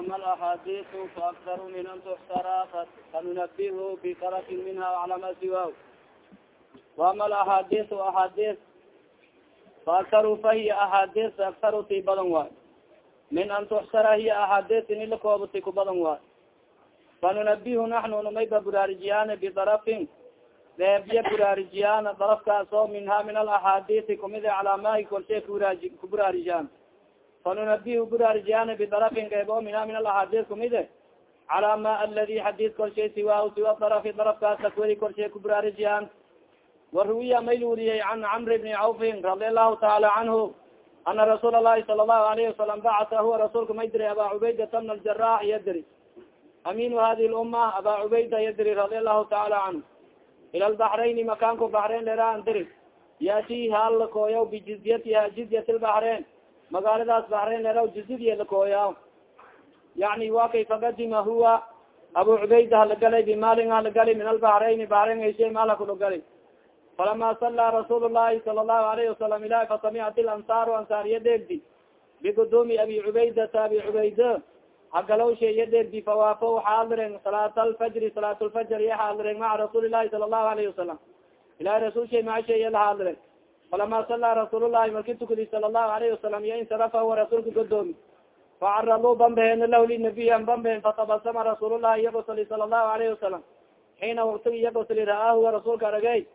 وama alaxaadiث faaktar min an tuxsara fanunabihu bikaratin minha cala ma siwa وama alaxaadiث axaadiث faaktaru fahiya axaadiث aktaru ti badan waay min an tuxsara hiya axaadiث ini lakooba ku badan waay fanunabihu naxnu numayba buraarijiyaane bidarafin deebya buraarijiyaana darafkaas oo minha min alaxaadiثi kumide calaamahi korshe ku buraarijiyan fanunabihu buraarjiyaana bidarafin gaybo mina min alaxaadis kumide calaa ma aladi xadiis korshay siwaahu siwa darafi darafkaas takweri korshay kuburaarjiyan waruwiya may luriyey can camri bni cawfin radi allahu taala canhu ana rasuul alahi sala allahu alayhi wasalam bacata huwa rasuulka may diray aba cubaydata mna aljarax yadiri aminu hadi lumma aba cubayda yadiri radi allahu taala canhu ila lbaxrayni makaanku baxrayn leeraan diri yaati hallakooya bijizyatiha jizyat lbaxrayn magaaladaas baxreyn leraw jizyadiya lakooyaw yani wa kay faqadima huwa? Abu cubayda halagalay bimaalin halagali min albaxrayni baxreyn ayshe maal hakulagali falama sala rasuul llahi sala allahu alayhi wasalam ilahi fasamicat ilansaaru ansaariya dheegdi bigudumi abi cubaydata abi cubayda hagalowsha iya dheegdi fawaafo xaadiren salaat alfajri salaat lfajr iya xaadiren maca rasuuli lahi sala allahu alayhi wasalam ilahi rasuulshay macasha iya la xaadiren falama sala rasuulullahi marki tukadi sala allahu alayhi wasalam iyo insarafa huwa rasuulka godoomi facaraluu bambaheen lah linabiyan bambaheen fatabasama rasuulullahi iyagosali sala allahu alayhi wasalam xiina waktigi iyagosali ra'aahuwa rasuulka aragey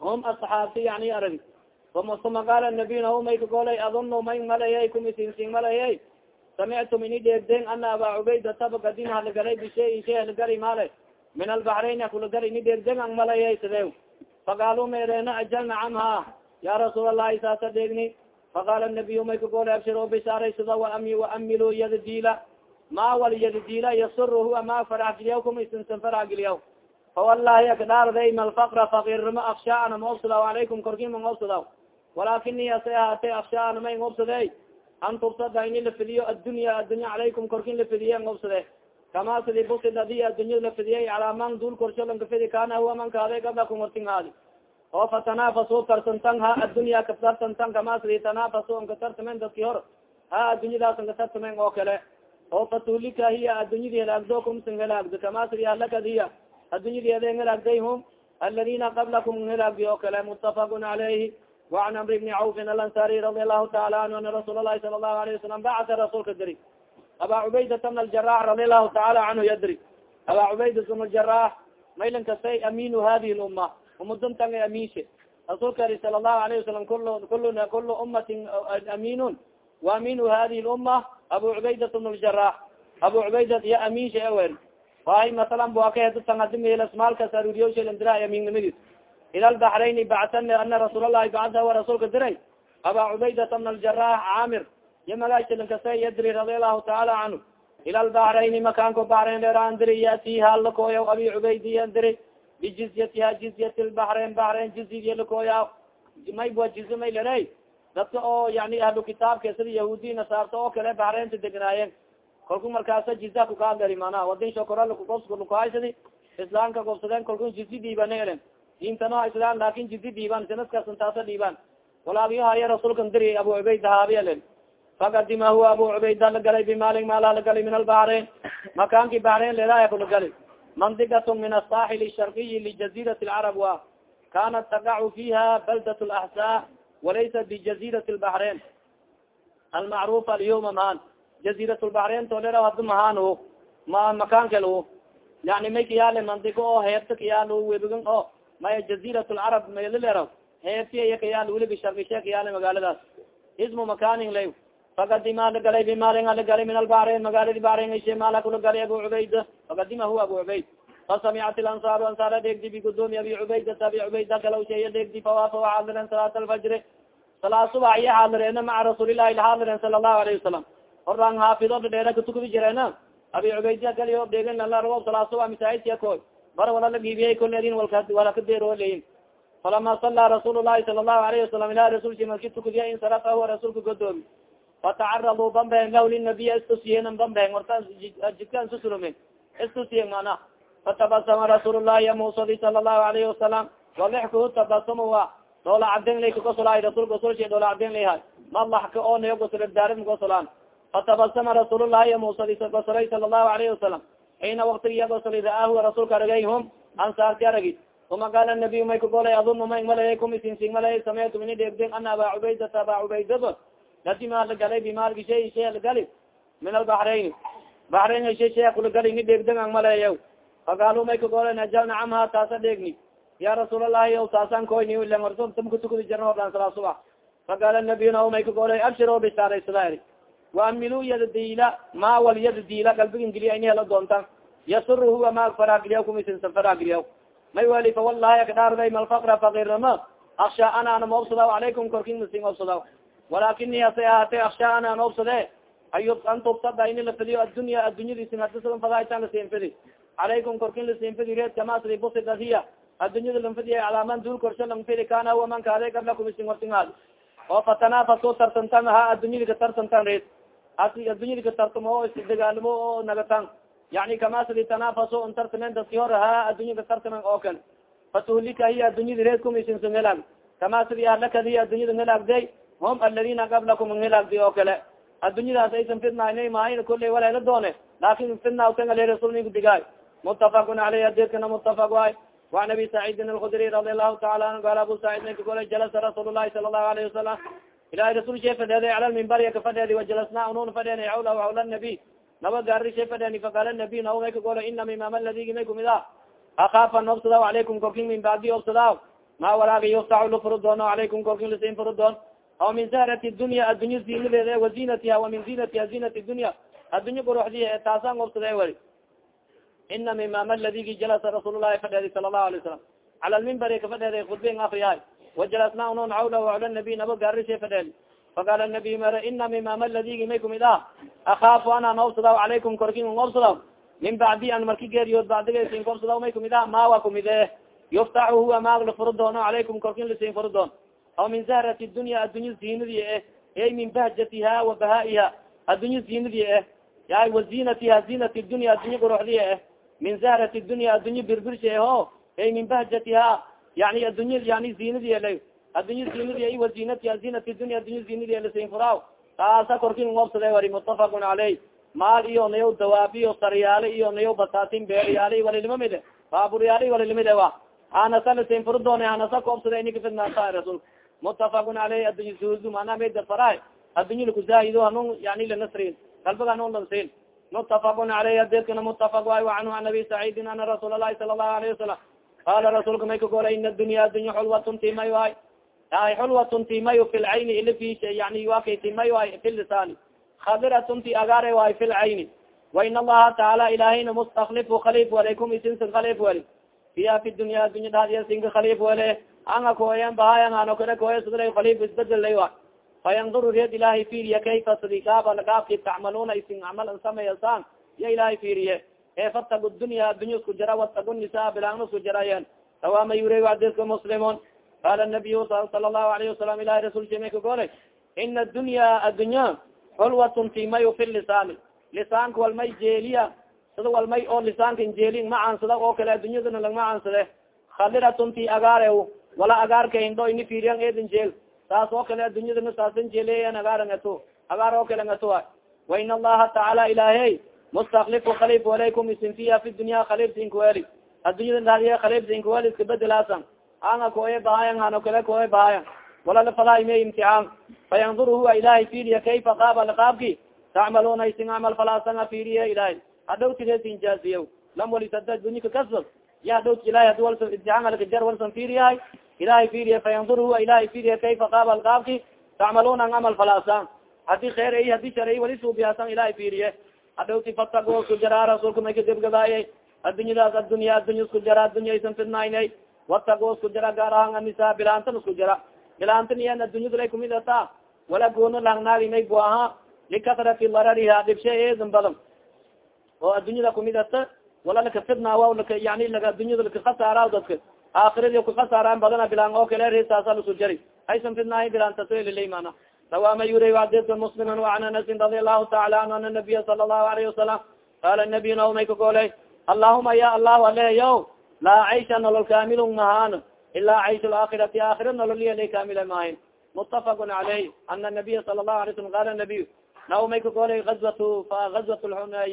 hum asxaabti yani arag uma qaala nabiyuna hu may kagolay adunu may malayay kumisinsin malayay samictum ini dheegden ana aba cubayda tabakadin halagalay bishayin shay halagali male min albaxrayn akulagal ini dheegden ang malayay sidew faqaalu meereena ajal nacam ha ya rasuul allahi saasa dheegni faqaala nabiyu may kagolay abshir bishaaraysada waami waamilu yaddiila ma wal yaddiila yasur huwa ma farax giliyaw kuma isinsan farax giliyaw fawalahi akdhaarday malfakra fakirnimo akshaana ma obsadaw alaykum korkin ma obsadaw walakini ase ahaatay akshaana may ngobsade an tubsada ini lafidiyo addunya addunya calaykum korkin lafidiye ngobsade kama sidi busid adi addunya lafidiyey calaa man duul korsho lankafidi kana huwa man kaade gablakum wartingaadi oo fatanaafasu tarsantan ha addunya katarsantan kama sidi tanaafasu ankatartamen dadki hor ha addunyadaas ankatartamen oo kale oo fatulika hiya addunyadi helaagdo kumsin helaagdo kama sidi halakad hiya addunyadi eden helaagday hum aladina qablakum helaagdi oo kale mutafaqun calayhi وan cmr bni cawfin alansari radi alahu taala anhu ana rasuul lahi sala lahu alayه wasalam bacata rasuulka diri aba cubaydata bn ljarax radi alahu taala canhu yadri aba cubaydat bn ljarax maylan kastay aminu hadihi lumma umudantan aminshe rasuulka ari sala lahu alayه wasalam kul kul kulu umatin aminun waaminu hadihi lumma abu cubaydat bn ljarax abu cubaydat iya aminshe ewer waay masalan buakahedsangadimels maalkas aruriyoshalandira aminnimadis ila lbaxrayni bactan ana rasuul allahi bacda wa rasuulka diray aba cubaydata bna ljarax caamir iyo magaashilinkasa yadri radi allahu taala canhu ila lbaxrayni makaanko baxrayn dheeraan diri yati halakooya abi cubaydiya diri bijizyatiha jizyati lbaxrayn baxrayn jizyidiya lakooya may wa jizy may lere dadka oo yani ahlu kitaabka sida yahuudi nasaarta oo kale baxraynta degnaayeen kalku markaasa jiza kukaadari mana. Wadin shokoralakugobslukahaysadi islaamka gobsadeen kalku jizi dhiibane elen diintano islaan laakin jizi dhiiban sinaskasan taasa dhiiban walaabiyohaya rasuulkan diri abu cubayda haabialen fakadima huwa abu cubayda lagalay bimaalin maala lagali min albaxrayn makaanki baxrayn leedaaya kulagali mandigat min asaaxil sharqiyi lijazirat lcarab wa kanat taqacu fiha baldat laxsaa walaysa bijazirat lbaxrayn almacrufa alyawma maan jazirat lbaxrayn tolera hada mahaan ma makaankel yani may kayaale mandigo oo heebta kayaal webigan o. Maya jazirat lcarab maylilera heebtiya kayaal weli bisharkishe kayaale magaaladaas. Ismu makanin lay fakadima lagalay bimaalin alagalay min albaxrayn magaaladi baxrayn ishe maala kula galay abu cubayda fakadima huwa abu cubayd fasamicat ilansaaru ansaara dheegdi bigudoomi abi cubaydata abi cubayda kalawsheeya dheegdi fawaafa xaadiren salaat alfajri salaa subax iyo xaadireena maca rasuulilahi xaadiren sala allahu alayhi wasalam horaan haafido dhadheera katukudi jireena abi cubaydiya kaliyo dheegen lalarob salaa subax masaajidka koy bar wala la giibiyay koledin wala kadeerooleyin falama sala rasuul lahi sala allahu alayhi wasalam ilahi rasulki marki tukudiya insarafa huwa rasuulka godoomi fatacaraduu bambehen lah linabiya istusiyen bambehen warta jidka isusurumen istusiyen mana fatabasama rasuul llahi yamusadi sala allahu alayhi wasalam walixkuhu tabasamo wa doola cadeen lay kagosolay rasulka gosolsha doola cadeen layhay malaxka oo nayo gosoldaari magosolaan fatabasama rasuul llahi musagosoray sala allahu alayhi wasalam xiina waktigiya gosoli ra'aahu rasuulka aragay hum ansaarti aragi uma qaala nabiy may kagolay adun may malay kum isinsing malay sameytu ini dheegden ana aba cubaydata aba cubaydado ladima lagalay bimaalgi shay shay lagali min albaxrayn baxrayn shay shay kulagali ini dheegden ang malayaw faqaalu may kagolay najal nacamha taasa dheegni ya rasuul allahi o taasan koyni ilan rasul tam kutukudi jarna odhan salaa subax faqaala nabiy na may kagolay abshiro bishaaraysadaari waamilu yada diila ma wal yada diila galbigin geliya ini hela doontan yasur huwa ma faragiliya kumisinsa faragiliya may wali fa akdhaarday malfakra fakirnama aksha ana ana calaykum korkin masing obsadaw walakini hase ahaate aksha ana an obsade an tubtada ini lafadiyo addunya addunyadiisin hadisadan fadaitan lasinfidi calaykum korkin lasinfidi reed kamasri busida hiya addunyada lanfadiya calaaman duul korsho lanfidi kana huwa man kaade qablakum isin hortingaad oo fatanafaso tartantan ha addunyadi ka tartantan reed asi addunyadi ka tartamo o isdagaalamo oo nagatan yani kamasli tanafaso n tartamen daski hor ha addunya ka tartamen oo kale fatuhlika hiya addunyadi reed kumisinsa helag kamasli ahlakadi addunyada helagday hum aladina qablakum hilaagdi oo kale addunyadaas aysan fidnayna maayn kuley walaala doone laakin fidnaasan ale rasulniku digaay mutafakun aleyh adirkana mutafak waay waan abi saciidin alkudri radi allahu taala anhu gaal abu sacid ninka kole jalasa rasuul lahi sala allahu alayhi wasalam ilahay rasul she fadheeday cala mimbariya ka fadheedi wajalasna unun fadheen hawlahu hawla nabiy naba gaari she fadheeni faqaala nabiy nawgay ka gole ina mimaam aladigi may kumid ah akaafa obsadaw alaykum korkin min badi obsadaw ma walaagi yuftacu lafuru doono alaykum korkin lisin furu doon aw min zahrati dunya addunya zinadeeda wa zinatiha wa min zinatiha zinati dunya addunya quruxdiya ee taasaan obsada wari inama imaam ladigi jalasa rasuul lahi fadheedi sala lahu alay salam cala lmimbari ka fadheeday khudben afriyahay wajalasna unon cawla cawla nabiy naba gaari shay fadheedi faqaala nabiy mare inama imaam ladigi may kumid ah akaafu ana noobsadaw calaykum korkin obsadaw min bacdi an marki geeriyood bacdigasin obsadaw may kumid ah mawa kumid e yuftaxu huwa maag lafuro doono calaykum korkin lasin furo doon aw min zahrati dunya addunya zinadi eh ey min bahjatiha wa bahaiha addunya zinadi eh ya wazinatiha zinati dunya addunya quruxdiya eh min zahrati dunya addunya birbirsha eho ey min bahjatiha yani addunya yani zinadi la addunya zinadi wa zinatiha zinati dunya addunya zinadi lasin furaw taasa korkin obsade wari mutafakun caleyh maal iyo nayaw dawaabiyo saryaale iyo nayaw basaatin beeryaale walilimamide baaburyaale walilimide wa hanasa lasin furu doone hanasa kaobsada ini kafidnaasa rasul mutafakun caleyh addunya suudu mana meda faraay addunya lakusaahido hanun yani lanasrin kalbaga hanun lansin mutafakun caleyh adeedkana mutafak waay wacanhu an abi saciidin ana rasuul alahi sala allahu alayhi wasalam qaala rasuulka may ka gola ina adunya addunya xulwatun timay waay ay xulwatun timayo fi lcayni ili fi yani wakay timayo ay fi lisaani khadiratun ti agaare waay fi lcayni wain allaha tacaala ilahayna mustaklifu khaliif walaykum isinsin khaliif wali. Fiya fi dunya adunya dhadiya sinka khaliif wale anga koyen bahayan ano kare koye sidra khaliif isbedelay wa fayanduru reed ilahay fiiriya kayfa sidi gaaba gaabki tacmaluna isin camal an sameeyasaan ya ilahay fiiriye ee fatagu dunya addunya isku jara watagu nisaa bilaangna isku jarayen sawaama yure adiska muslimun. Qala nabiy sala lahu alayhi wasalam ilahi rasulka may ka golay ina adunya addunya xulwatun timayo fi lisaani lisaanka walmay jeeliya sida walmay oo lisaankan jeelin macaansada oo kale addunyadana lang macaansade khadiratun ti agaare wala agaarka indho ini fiiriyan eedin jeel saas oo kale addunyadana saasan jeeleyan agaaran ato agaar oo kale ngato a wain allaha tacaala ilaahey mustaklifu khaliif walaykum isin fiha fi dunya khaliif sinkueli addunyada daadiye khaliif sinkueli iska bedelaasan anga koye bahayan hano kale koye bahayan wala lafalaime imtixaan fayandur huwa ilahay fiiriya kayfa qaaba laqaabki tacmaluna isin camal falaasanga fiiriye ilahay hadhowtiresin jaaziya lam walisada dunyaka kasbad ya hadhowt ilahay hadi walsa imtixaan alkajar walsan fiiriyahay ilahay fiiriye fayandur huwa ilahay fiiriya kayfa qaaba laqaabki tacmaluna camal falaasan haddii kheer ay haddii shar ay wali suubiyaasan ilahay fiiriye hadhowti fatago isku jaraa rasuulka may kadebgadaaye addunyadaas addunya addunya isku jara addunya aysan fidnaynay watago isku jara gaar ahaan anisa bilaantan isku jara bilaantan iyan addunyada lay kumid ata wala goono lahnaagi may bu aha likasrati darariha dhibshe eedan badan oo addunyada kumid ata wala laka fidnaawa laka yani laka addunyada laka khasaara dadka. Aakhiradi kukhasaaraan badana bilaan oo kale resaasa lasu jari aysan fidnaahi bilaantasolilay mana sawama yuri adidka musliman waan anasin radi allahu taala anhu ana nabiya sala allahu alayhi wasalam qaala nabiy naw may ka golay allahuma ya allahu aleyo laa caysha nolol kamilun mahaan ilaa caysh laakhirati aakhira nololiya lay kamila maahin mutafaqun caleyh ana nabiya sala lahu alay slam qala nabiy naw may kagolay azwat azwat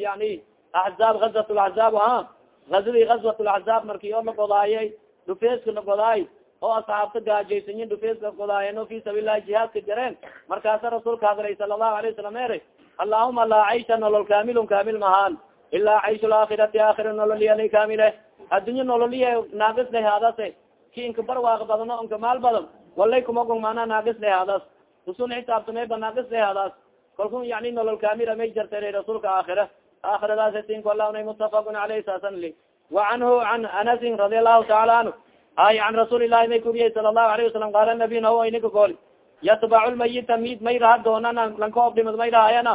yani axzaab azwat laxzaab ha? Azadii azwat laxzaab marki oo lagodaayay dhufeeska lagodaay oo asxaabta gaajaysanyin dhufeeska godaayen o fi sabillahi jihaadka jareen. Markaasa rasuulka hadlay sala allahu alayh wasalam ere allahuma laa caysha nolol kaamilun kaamil mahaan ilaa cayshu laakhirati aakhira nololiyali kaamile. Addunya nololiya naagis haadase ki inka barwaaq badano inka maal badan walay kumagong mana naagis haadas. Usun xisaabtameba naagis haadaas kalku yani nolol kaamila may jartay rasuulka aakhira alahna mutafaqun aleyh saasan li wa canhu can anasin radi taala anhu ay an rasuuli lahi may kuriyay sala allahu alayh wasalam qaala nabi naho ininka gooli yatbacu lmayita mid may raha doonana lankoob dhimad may rahayana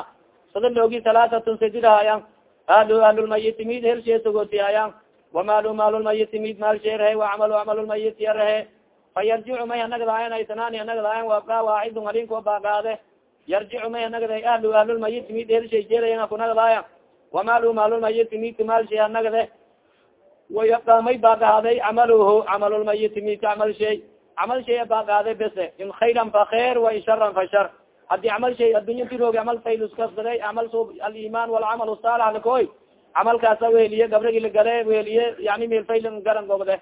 sada loogi talaatatun sadidahayaan ahlu ahlulmayiti mid helshee sogotihayaan wamalu maalulmayiti mid maalsheerahe wacamalu camalulmayit yarahe fa yarjicu may hanagdahayan aysanani hanagdahayan wabka waaxidun halinko baagaade yarjicu may hanagdahay ahlu ahlulmayiti mid helshay jeerayan kunagdahaya wamalu maalulmayiti midka maalshe hanagde wayabka may baagahaaday camaluhu camalulmayiti midka camal shay camal shay baagahaaday bese in khayran fa khair wa in sharan fa shar haddii camal shay addunya diroogi camal fayluskasbaday camal aliman walcamal saalax lakoy camalkaasa weheliye gabrigi lagale weheliye yani meelfayl garan gobde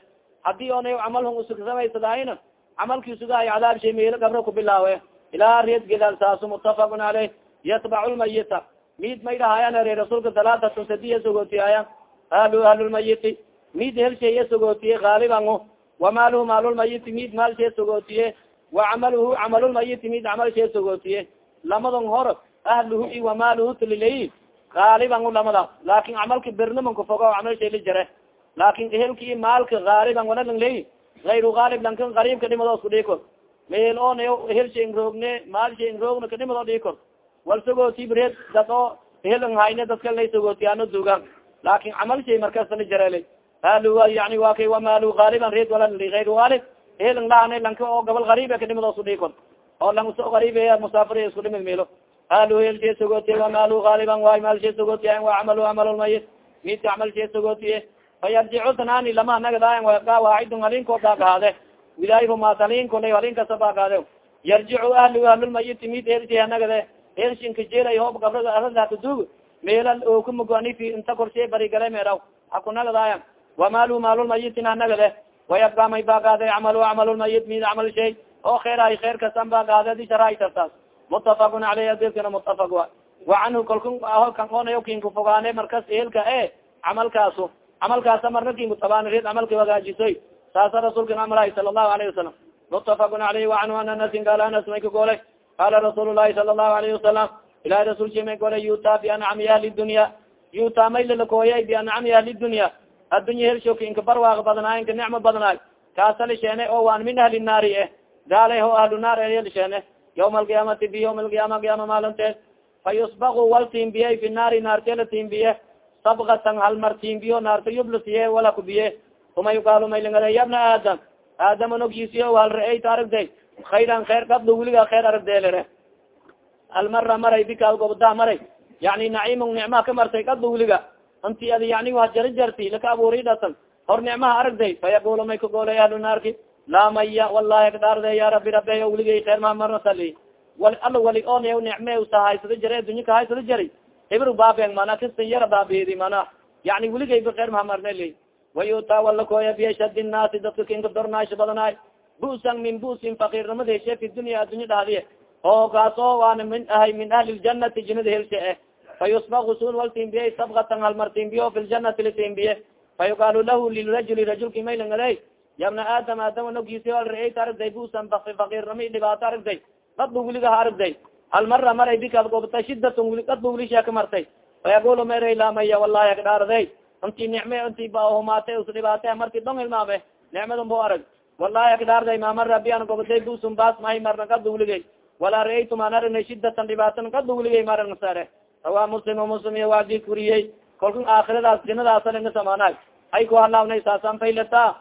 haddii ona camal hun usugsamaysadahayna camalki sugahay cadaab shay meelo gabro kubilaawe ilaa reed gedal saasu mutafaqun caleyh yatbacu lmayita mid may dhahayan re rasuulka talaatatun sadiya sogootiyaaya ahlu ahlulmayiti mid helsheeye sogootiye gaalibango wamaaluhu maalulmayiti mid maalshee sogootiye wacamaluhu camalulmayiti mid camalshee sogootiye lamadon hor ahluhu i wamaaluhu tililay gaaliban lamada. Laakin camalka bernimanka fogo camalshay la jare. Laakin ehelki maalka gaaliban walalang ley ayru gaalib lankan gariibka dhimadoos ku dhikor meel on ehelsha ingroogne maalsha inroogna kadhimado dhikor wal sagooti bred dad oo ehelan hayne dadka lay sagootiyaano dugan laakin camal shay markasta la jarelay ahlu yani wa kay wamaalu gaaliban red wala ayru gaalib ehelan lahane lanka oo gabal gariib kadhimadoos ku dhikor oo lang so gariib musaafir isku dhimid meelo ahlu helshe sagootiye wamaalu gaaliban waay maalshe sagootiya wa camalu camalulmayit midka camalshe sagootiye fayarjicu tanani lama halinko baagahaade wilaay rumaas halinko la halin kasa baagaade yarjicu ahlu ahlulmayiti mid helshe nagade helshinka jelay hoob gabrada aradakadug meelal ookumugani inta korshe barigale meeraw. Hakunagadayan wamaalu maalulmayitin hanagade wayabka may baagaade camalu camalulmayit mid camal shay. Oo kheer ay kheer kasan baagaade di sharaaitartaas mutafaqun aleyh adilkana mutafaq wa. Wa canhu kalku kan onayo kinku fogaane markas ehelka e camalkaasu. Camalkaasa marna kinku tabaanred camalka wagaajisoy. Saasa rasuulka amalahay sala allahu alayhi wasalam mutafaqun aleyh wa canhu an anasin gaala anas may ka golay qaala rasuul lahi sala allahu alayhi wasalam ilahi rasulki may golay yuta biancami ahli dunya yuta may lalakooyay biancami ahli dunya addunya helshoka inka barwaaq badnaay inka nicmo badnaay kaasa lisheene oo waan min ahli naari eh gaala ho ahlu naar e lisheene yawma alqiyaamati bi yawma alqiyaama qiyaama maalinteed fa yusbaku wal tiimbiye fi naari naartela tiimbiye sabkatan halmar tiimbiyo naarta yublasiye wala kubiye uma yukaalo maylingada yabna aadam aadama nogsiisiyo hal ra'eyta aragday khayran kheer kabdo wiliga kheer aragdeelere almara maray bika gobdaa maray yani naciimon nicmaa ka martay kabdo wiliga inti ad yani wa jari jarti laka abuuri dhatan hor nicmaha aragday fayaqulu may kagoolay ahlu naarki laa maya wallahi kadaarde ya rabi rabe weligay kheer maha marna sali wali ala wali on nicme sa haysada jare addunya ka haysada jari ibr baabeng mana kistan yara baabidi mana yani weligayba kheer maha marna li wayuta walakooya biashadi nnaasi dadka kinka dornaasha badanaay bu'san min bu'sin fakirnimada heshe fi dunya addunya dhahdiye oo kaas oo waana min ahay min ahli ljanati jinada helshe eh. Fayusbaku sun wal timbiye sabkatan fi ljanati litimbiye fayuqaalu lahu lirajuli rajulki maylangade yabna aadam aadama nogiisi al ra'eyta aragday busan fakirnimi dhibaato aragday dad bu wiliga ha aragday hal mara maray bika gobta shidatun wili dad bu wilishaa ka martay fayaqulu mara lamaya wallahi akdhaarday inti nicme inti bahumaate us dhibaate marki dong ilmaame nicmadan bo arag wallahi akdhaarday mamara bian gobday busun baas mahay marna kadbu wiligay walaa ra'aytu maan aragnay shidatan dhibaatan kadbu wiligay maragna sare. Rawaa muslim muslim iyo waadi kuriyey kolka aakhiradaas jinadaasanga samaanaay hay ku halawnay saasan faylata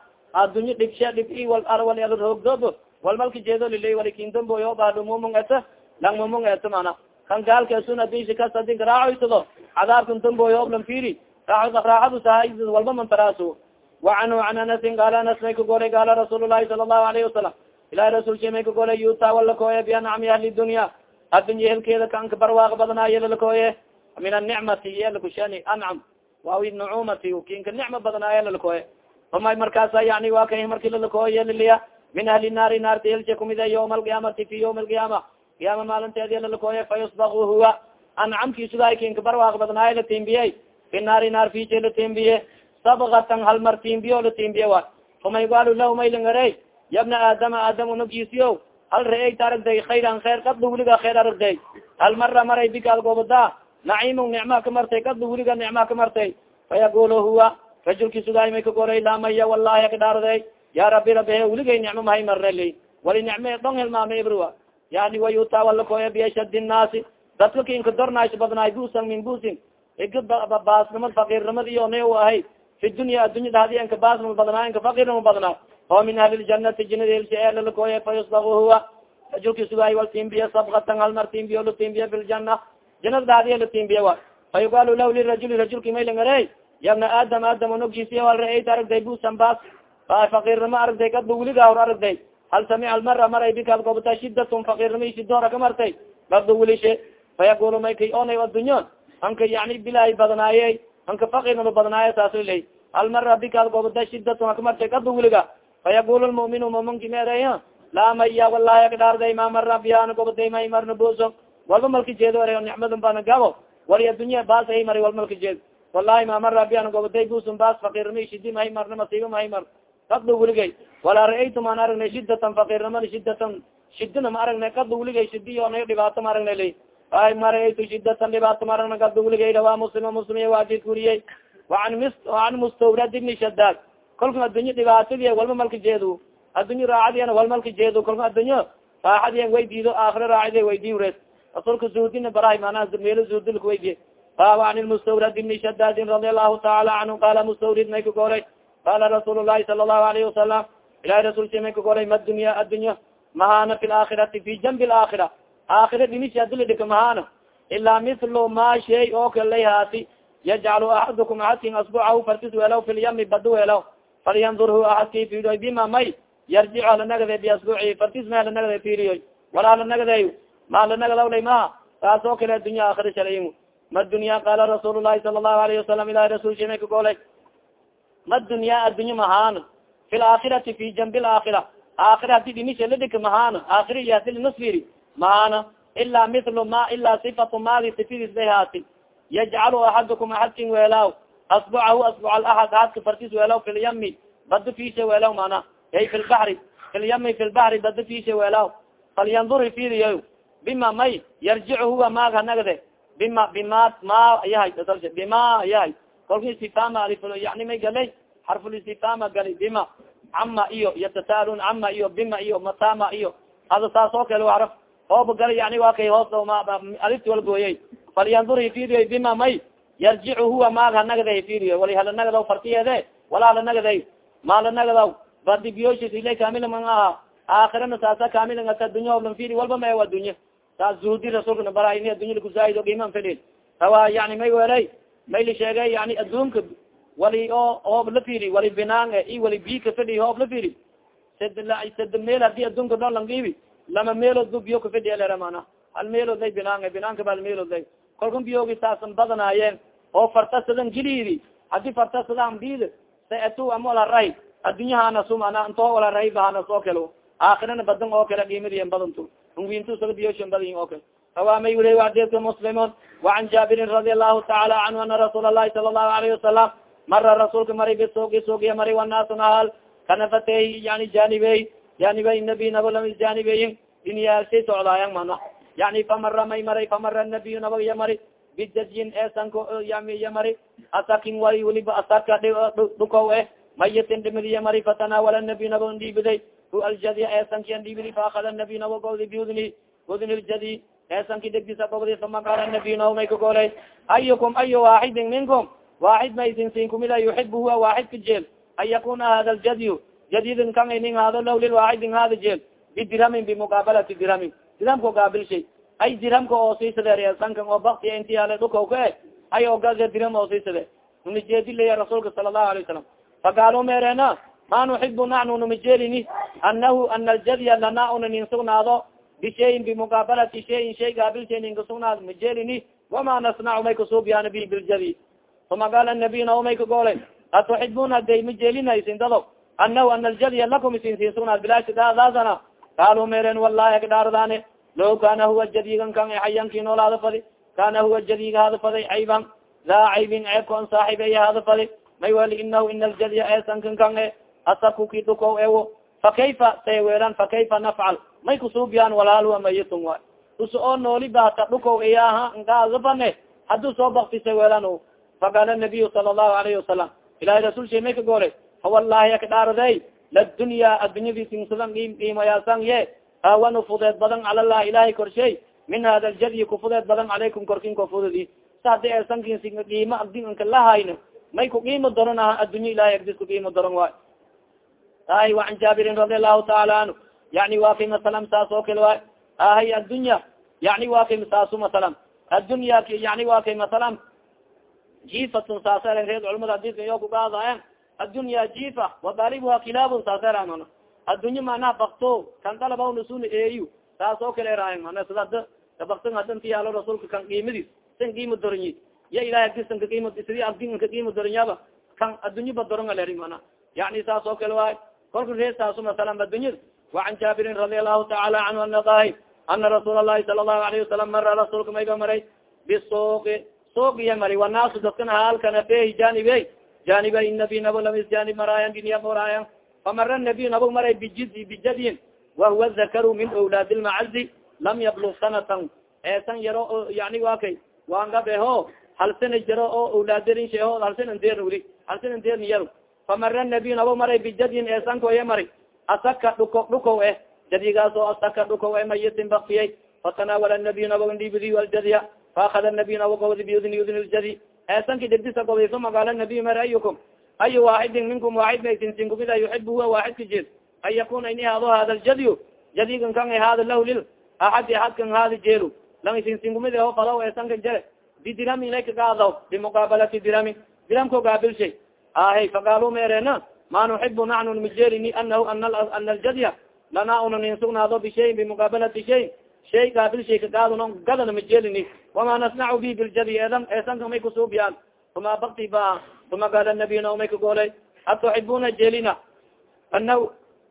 dhibshe dhib i wal ar wal roogdoob wal malka jeedo lilay walikindamboyo baadumumung eta langmumung eta mana. Kan gaalkasun adisi kas adin raacoysado cadaabkan damboyo oblan firi. Raaxadu sahay walba mantaraaso wacanhu an anasin gaala anas may ka golay gaala rasuul lahi sala allahu alayhi wasalam ilahi rasuulki may ka golay yuta walakooya biancami ahli dunya addunya helkeeda kanka barwaaq badnaayo lalakooye min anicmati iyo lakushani ancam waawi nucumati kinka nicma badnaayo lalakooye umay markaasa yani waa kay marki lalakooye liliya min ahli naari naarta helse kumide yawma alqiyaamati fi yawmi alqiyaama qiyaama maalinteedi lalakooye fa yusbaku huwa ancamkiisugaay kinka barwaaq badnaayo latimbiyey fi naari naar fije latimbiye sabkatan hal mar timbiyo latimbiye wa. Uma yugalu lah maylingare yabna aadama aadam unagiisiyo hal ra'eyta aragday khayran kheer kadlu weliga kheer aragday hal mara maray bikaad goobada naciim nicma ka martay kadlu weliga nicma ka martay. Fayaqul huwa rajulki sugaay may kagoray laamaya wallahi akadhaarday ya rabi rabihe weligay nicmo mahay marnali wali nicme dhong hilmaame ibriwa yani wayuta walakoya biashadi nnaasi dadka kinka dornays badnaay busan min busin ika baasnimad fakirnimad iyo na ahay fi dunya addunyada hadi inka baasnima badnaa inka fakirnima badnaa oo min ahli ljanati jinada helsi eelalakoye fa yusbaku huwa rajulki sugaay wal timbiya sabkatan hal mar timbiyo la timbiya fi ljana janada dhadiya la timbiya wa fa yugalu lah lirajuli rajulki maylangare yabna aadam aadam onogisiya hal ra'eyta aragday busan baas fakirnimo aragday kadba weliga hor aragday hal samica almara maray bikaad gobta shidatun fakirnimo sidoora ka martay kadba welishe fayaqulu may kay onay addunyo anka yani bilaahi badnaaye anka fakirnimo badnaaye saasla hal mara bikaad gobta shidatun haka martay kadba weliga fayaqul lmuminu muminki meeday laa maya walahi akdhaarday ma mara biyana gobaday may marna buso walba malka jeedo ere nicmadun bana gabo wali addunya baas ay mari walba malka jeed wallahi ma mara biyana gobaday busun baas fakirnimo shidi mahay marna masiiba mahay mar. Kadba weligay walaa ra'aytum aan aragnay shidatan fakirnimada shidatan shidina ma aragnay kadba weligay shidiyo dhibaato ma aragnay la ay ma ra'aytu shidatan dhibaato ma aragna kadba weligay waa muslima muslim waajid kuriyey waan m an mustawrad ibni shadaad kolka addunyo dhibaatadi walba malka jeedo addunyo raacadiana wal malka jeedo kolka addunyo raaxadian way diido aakhira raacidi way diwreed rasulka zuhdina barahay manaa meelo zuhdilka waydiye baba an mustawrad ibni shadaadin radi allahu taala canhu qala mustawrid may ka goray qala rasuul lahi sala allahu alayhi wasalam ilahi rasulki may ka goray ma dunya addunya mahana fi laakhirati fi janbi laakhira aakhira dhinishi adila dhika mahana ilaa mithlu ma shay oo kalay haati yajcalu axadukum axadkin asbucahu fartis weelaw fi lyami badu weelaw falyandurhu axadki fiiriyoy bima may yarjic halanagade biasbuci fartis ma halanagade fiiriyoy. Wala halanagaday ma halanagadaw maha taas oo kale addunya aakhira shalay ma dunya qala rasuul lahi sala allahu alayhi wasalam ilahi rasulki may ka golay ma dunya addunya mahaan fi laakhirati fi janbi laakhira aakhira hadi dhimisha ladika mahaan aakhira iyo hadi mahaana ilaa mithlu ma ilaa sifatu maadi sifidis bay haati yajcalu axadukum axadkin weelaaw. Asbucahu asbuc alaxad axadka fartis weelaw fi lyami bada fiisha weelaw mana ay fi lbaxri fi lyami fi lbaxri bada fiisha weelaw falyandur fiiriyo bima may yarjic huwa maag hanagde bima bima ma yahay bima yahay. Kolka istifama yani may galay xarfulistifama gali bima cama iyo yatasaalun cama iyo bima iyo matama iyo. Hada saas oo kale araf ooba gali yani waa kay hoos alifti walgooyey falyandur fiiriyo bima may. Yarjic huwa maag hanagday fiiriyo. Wali halanagadaw fartiyeede. Wala halanagaday maalanagadaw badibiyoshis ila kamila man aha. Aakhirana saasa kamilangata dunya oblan firi walba ma adunya saas zuhdi rasuulkana bara ini adunya lakusaaid iman fidin tawa yani may welay may la sheegay yani adduunka wali oo hoob la firi wali binaan i wali bika fidhi hoob la firi sad meel haddii adduunka dhon langibi lama meelood bu biyo kafidhi elera mana. Hal meelood lay binaan binaanka ba hal meelood lay kolkan biyogi saasan badanaayeen oo fartasadan jilidi haddii fartasadaan bid saatu ama wala ray addunyahana sum ana intoo wala ray bahana soo kalo aakhirana badan oo kale dhimadiyen badantu ungintusaga biyoshan badayin oo kale awamay wuli wadeedka muslimun. Wacan jaabirin radi allahu taala canhu ana rasuul allahi sala allahu alayhi wasalam mara rasuulka mari bisuugi suugiya mari wanaasun ahal kanafatey yani janibey janibey nabi nabalami janibeyin inyaalshay socdaayan mana yani famara may maray famara nabiy nabagya mari bidajin esanko yamiya mari asakin wali waliba asaka dhukow eh mayitin dhimidiya mari fatanawala nabiy nabag dhiibiday hu aljadi esankian dhiibidi faakada nabiy naba gobdi biudni udni ljadi esanki degdisa gobdi uma qaala nabiy naba may kagolay ayukum ayu waaxidin minkum. Waaxid maysin sin kumida yuxib huwa waaxid ka jeel an yakuna hada ljadyu jadidin kan inin hado law lilwaaxidin hada jeel bidirhamin bimuqaabalati dirhamin dirhamka gaabilshay ay dirhamka oo siisadeer sankan oo bakti inti ale dhukaw ka e ay ogae dirham oo siisade numijeedilaya rasuulka sala allahu alay wasalam faqaalu meerena ma nuxibu naxnu numijeelini anahu ana aljadya lana una nin sugnaado bishayin bimuqaabalati shayin shay gaabilshanin kasugnaad majelini wama nasnacu may kasuubiyaan bi biljadi uma qaala nabiy nao may kagoolay atuxibuna day majelinaysin dado anahu ana aljadya lakum isinsin sugnaad bilaashdaadaasana kaaluu meren wallahi agdhaardaane law kana huwa jadigan kan xayanki noolaada fadi kana huwa jadiga hada faday cayban daa caybin ceebkoon saaxib iya hada fadi may wali inahu ina aljadya esankan kan e asakuki dhuko ewo fa kayfa sayweelan fa kayfa nafcal may kusuubiyaan walaalwa mayitun waay usa oo nooli bahata dhuko iyaha ngaadabane hadduu soo baktisa weelan faqaala nabiyu sala allahu alayhi wasalam ilahi rasul shay may ka goolay fawallahi akdhaarday ladunya addunyadiisinsadan qiimayaasan ye. Aawanu fudeed badan calalah ilahay korshay. Min hada ljadyi kufudeed badan calaykum korkin kofudedi sa hadi esankinsi qiimo adinka lahayno may ku qiimo doron aha addunya ilahay agdis ku qiimo doron waay ahi waan jaabirin radi allahu taala anhu. Yani wa kay masalam saas oo kale waay ahay addunya yani wa kay saasu masalam. Addunya yani wa kay masalam. Jifatun saaseren reed culamada adidka iyo kugaadayan addunya jifa wadalibuha kilaabun saasera addunye manaa bakto kan dalaba nasun eyu saas oo kale raay mana sad kabakto hadanti yaalo rasuulka kan qiimadiis san qiima doranyi ya ilahay agdisan kaqiima sidii agdin kaqiima doranyaba kan addunyo badoron aleri mana yani saas oo kale waay kolka ree saaso masalan addunyada wacan jaabirin radia allahu tacaala canhu ana dahi ana rasuul allahi sala allahu alayhi wasalam mara rasuulka mayba maray bisuuqi suuq iya maray wanaasu dadkana haalkana fehi janibey janiba inabi nabo lamis janib maraayan diniya moraayan famara nabiy nabo maray bijid bijadin wahuwa zakaru min awlaad lmacazi lam yablug sanatan eesan yaro yani wa kay waangabeho hal sana jaro oo awlaadrin sheho hal sana deer uli hal sana deerni yaro famara nabiy nabo maray bijadin eesankoya mari asaka dhuko dhukow eh jadigaas oo asaka dhukow e mayitin baktiyay fatanaawala nabiy nabo ndibidi aljadya faakada nabiy nabo gobdi biudni udni ljadi eesanki degdisa gobday uma qaala nabiy mari ayukum ayu waaxidin minkum waaxid maysinsin kumida yuxib huwa waaxidka jir an yakuna ini hado hada ljadyu jadigan kan hada lah lil axadi axadkan hadi jeelu. Lang isinsin kumida ho falaw eesanka jare bidirhamin lay kagaadaw bimuqaabalati dirhamin dirhamko gaabilshay ahe faqaalu meerena ma nuxibu naxnu majelini anahu ana aljadya. Lana una nin sugnaado bishayin bimuqaabalati shay shay gaabil shay kagaadno gadana majelini wama nasnacu bi biljadi eedan eesanka may kusuubiyaan uma bakti ba uma gaala nabiyna umay kagoolay atuxibuna jelina ana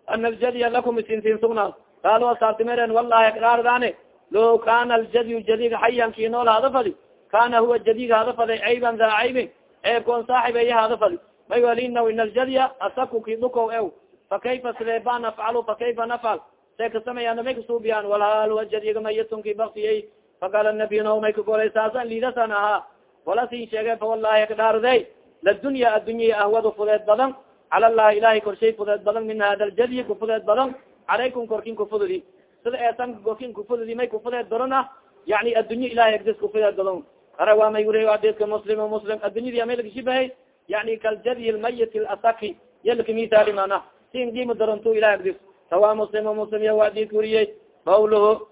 ana aljadya lakum isinsin sugnaad qaalo asaartimeren wallahi akdaardane lo kana aljadyu jadiga xayanki nool hada fadi kana huwa jadiga hada faday cayban daa caybin ceebkoon saaxibeya hada fadi may walina in aljadya asaku kiduko ew fakayfa sideeba nafcalu fakayfa nafcal see kasamayaan may kasuubiyaan walhaal jadiga mayatunki baktiyay faqaala nabiy no may kagolay saasan liidasan ahaa wala sin sheege fa wallahi akdhaarday ladunya addunya ahwadu fudeed badan cala llahi ilahay korshay fudeed badan min hada ljadyi kufudeed badan calaykum korkin kufududi sida eesan korkin kufududi may kufudeed dorona yani addunya ilahay agdis kufudeed badan ara waa may wuriy adidka muslim muslim addunyadi amay lagashibahay yani kaljadyi lmayit lasaki yalakamisaali mana. Sin gima darontu ilahay agdis sawa muslim muslim ya adidka wuriyey qawluhu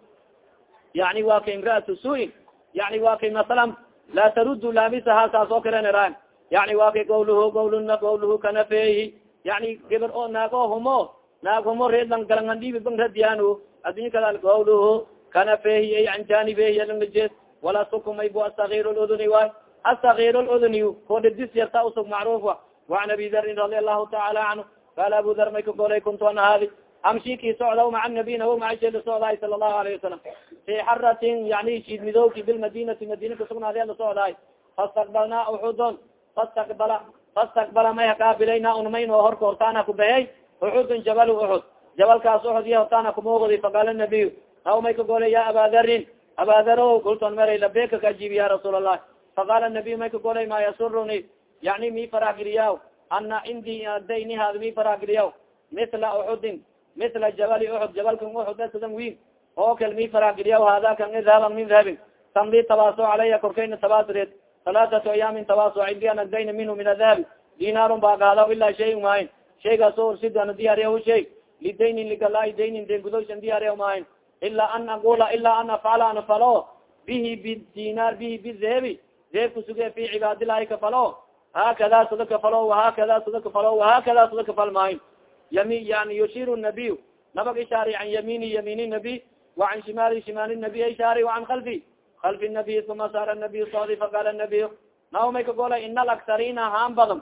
yani wa ka imraatu suin yani wa kay masalan laa tarudu laamisaha saas oo kale nran yani wa kay qawluhu qawluna qawluhu kanafehi yani gabar oo naago humo naag humo reedlan galangandhibi bang radiyanu addunya kala qawluhu kanafehi ay an janibehi alangajeed wala sukumay bu asagir luduni waay asagir luduni ko dhedis yarta usug macruf wa waan abi darin radi allahu taala canhu qaala abu dar may ka golay kuntu ana haadi amshiki socda maca nabiy nawo macasheeda socdaay sala allahu alayhi wasalam fi xaratin yani shiid midooki bilmadinati madina kasugnaadee la socdaay fastaqbalnaa uxudon fastaqbala fastaqbala may hakaabilayna unmayn oo horka hortaana kubehey uxudun jabal uxud jabalkaas uxud iyo hortaana kumugdi faqaala nabiy naw may ka golay ya abadarin abadaro kulton meray labeka ka ajiibi ya rasuul allah faqaala nabiy may ka golay ma yasuruni yani mi faragiliyaw ana cindi adayni haad mi faragiliyaw mila uxudin mila jabali uxud jabalkan uxud esadan wiin oo kal mi faragiliyaw hada kan idhaban min dahabin tamdi tabaaso calaya korkayna tabaasreed talaatatu ayaamin tabaaso cindi an agdayna minhu min adahabi dinaarun baagaadaw ilaa shay maahin shaygaas o ursid ana diyaariya shay lidaynin ligalaa daynin den gudowshan diyaariya maahin ilaa an aqula ilaa an afcala an falo bihi bidinaar bihi bidahabi deeb kusuge fi cibaadilahi kafalo haakada sada kafalo wahakada sada kafalo wahakada sada kafal maahin yami yani yushir nabiy nabag ishaari an yamini yamini nabi وacan shimaali shimaali nabiy shaari وacan kalfi kalfi nabiy uma saara nabiy socdi faqala nabiy naw may kagola ina alaksarina haan badan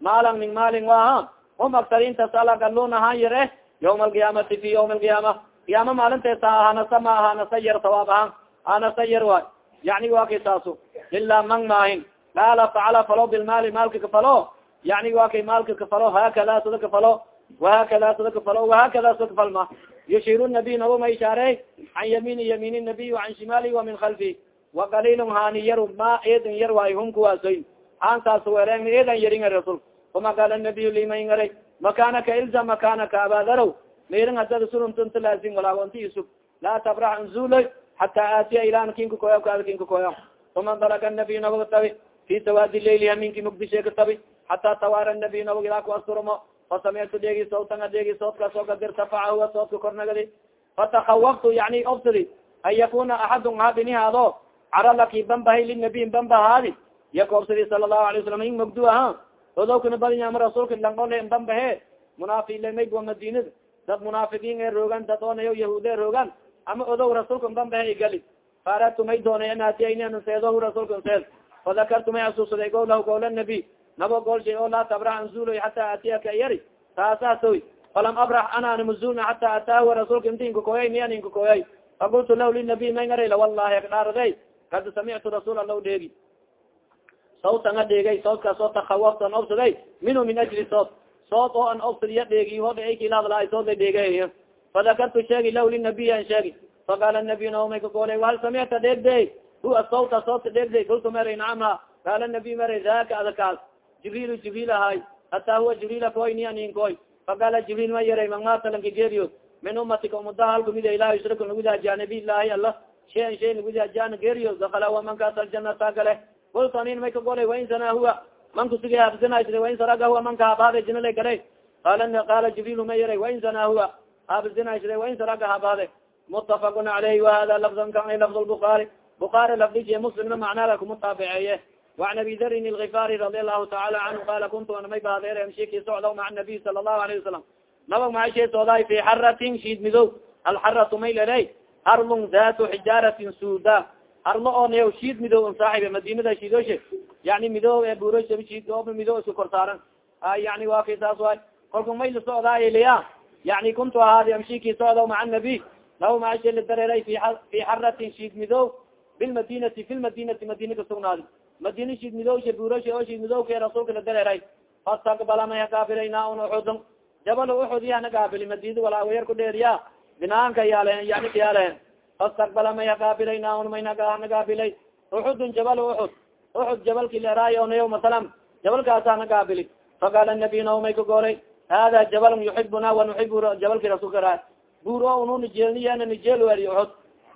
maalan min maalin waha hum aksarinta salagalun ahaan yar eh yawma alqiyaamati fi yawmi alqiyaama qiyaama maalinteesa ahanasa ma ahanasa yar sawaab ahaan anasa yar waay yani wa kay taaso ilaa man maahin. Qaala facala falo bilmaali maalka kafalo yani wa kay maalka kafalo haakada sada kafalo wahakada sada kafalo wahakada sada kafalma yushiru nabiy nabo ma ishaarey can yamiini yamiin nabiy can shimaali wa min kalfi وakalilun hani yar ma eedan yar waay hum kuwaasoy haantaas weereen eedan yaringa rasul uma qaala nabiy lima ngaray makanaka ilza makanaka abadarow mirin hadada suruntunta laasin walaagonti isug laa tabrax nzuloy hataa aatiya ilaan kinka koya kaada kinka koya uma dalaka nabiy nabaga tabi fi sawaadi laili haminki mugdishe ka tabi hataa tawaara nabiy nabag ilaa kuasturmo fasamictu dheegi sawtan adheegi soodkaas oo gadir tafaca huwa soodka kornagadi fatakawaftu yani obsadi an yakuna axadun habinihaado caralaki bambahay linabiyin bambahaadi yakoobsadi sala lahu alay wasalam in mogdu aha odowkana badiyama rasuulka langole bambahe munaafilamay wa madinada dad munaafiqiin ee roogan dad oonayo yahuud e roogan ama odow rasuulka bambahe igali faaratu may doonay an aatiyaynseedohu rasuulka seed fadakartu may asuusaday gowlahu gowla nabi nabo goolshay oo laa tabrax anzuloy hataa aatiyaka yari. Taasaasoy falam abrax anaan mazulna hataa ataahu rasuulka inti inkakoyay miyan inkakoyay fakultu lah linabiy may ngarayla wallahi akdhaaraday kad samictu rasuul allah dheegi sawtan a dheegay soodkaas oo takawaftu an obsaday minhu min ajli sood sood oo an obsadiya dheegi hodhakilahadla sooda dheegay fadakartu sheegi lah linabiy an sheegi. Faqaala nabiy naomay kagoolay wahal samicta dheegde hua sawta soodka dheegday kultu meray nacamha qaala nabiy meray daka adakaas jibril jibril ahay hataa huwa jibril koy ni aninkoy faqaala jibril ma yaray mangmatalanka geeriyo min umatika umadaha halkumida ilah yushriku nagudahajiya nabiy ilahi allah. Shayan shay nagudahajiyan geeriyo dakala wa mankaas aljanata gale kultu anin may kagolay wain sana huwa? Man kusugi haabsinaysda wain saraga huwa? Manka haabahada jinala galay qala qaala jibril ma yaray wain sana huwa? Haabsinaysda wain saraga haabahade mutafaqun alayhi wahada lafdan kan lafd lbukaari bukaari lafdiji muslimna macnaaga kumutaabiceeye وan abi darin الغifari radi alahu taala canhu qala kuntu ana may baadeer amshiki socda maca nabiy sala الlahu alayه wasalam nabag maashe soodaay fi xaratin shiid midow alxaratu may leley harlun datu xijaaratin suuda harlo oonaya shiid midow n saaxibe madinada shiidoshe yani midow ee buurosha shiid ooba midow isku kor saaran yani wa kay saas waay kolku may lasocdaayliya yani kuntu ahaadi amshiki socda maca nabiy nabag maashe la dareeray fi fi xaratin shiid midow bilmadinati fi lmadinati madina kasugnaadi madina shiid midowsha buurosha oo shiid midowka rasuulka la dareeray fastaqbala may hagaabilayna un uxudun jabal uxud iya nagaabili madinada walaawayar ku dheeriya binaanka yaale yani yaale fastaqbala may hagaabilayna un may nagaabilay uxudun jabal uxud uxud jabalki leeraay onayo masalam jabalkaasa nagaabili faqaala nabiy nao may kagoolay hada jabalun yuxibuna wanuxibu jabalki rasuulka ra buur o unu nijeelniyana nijeel weri uxud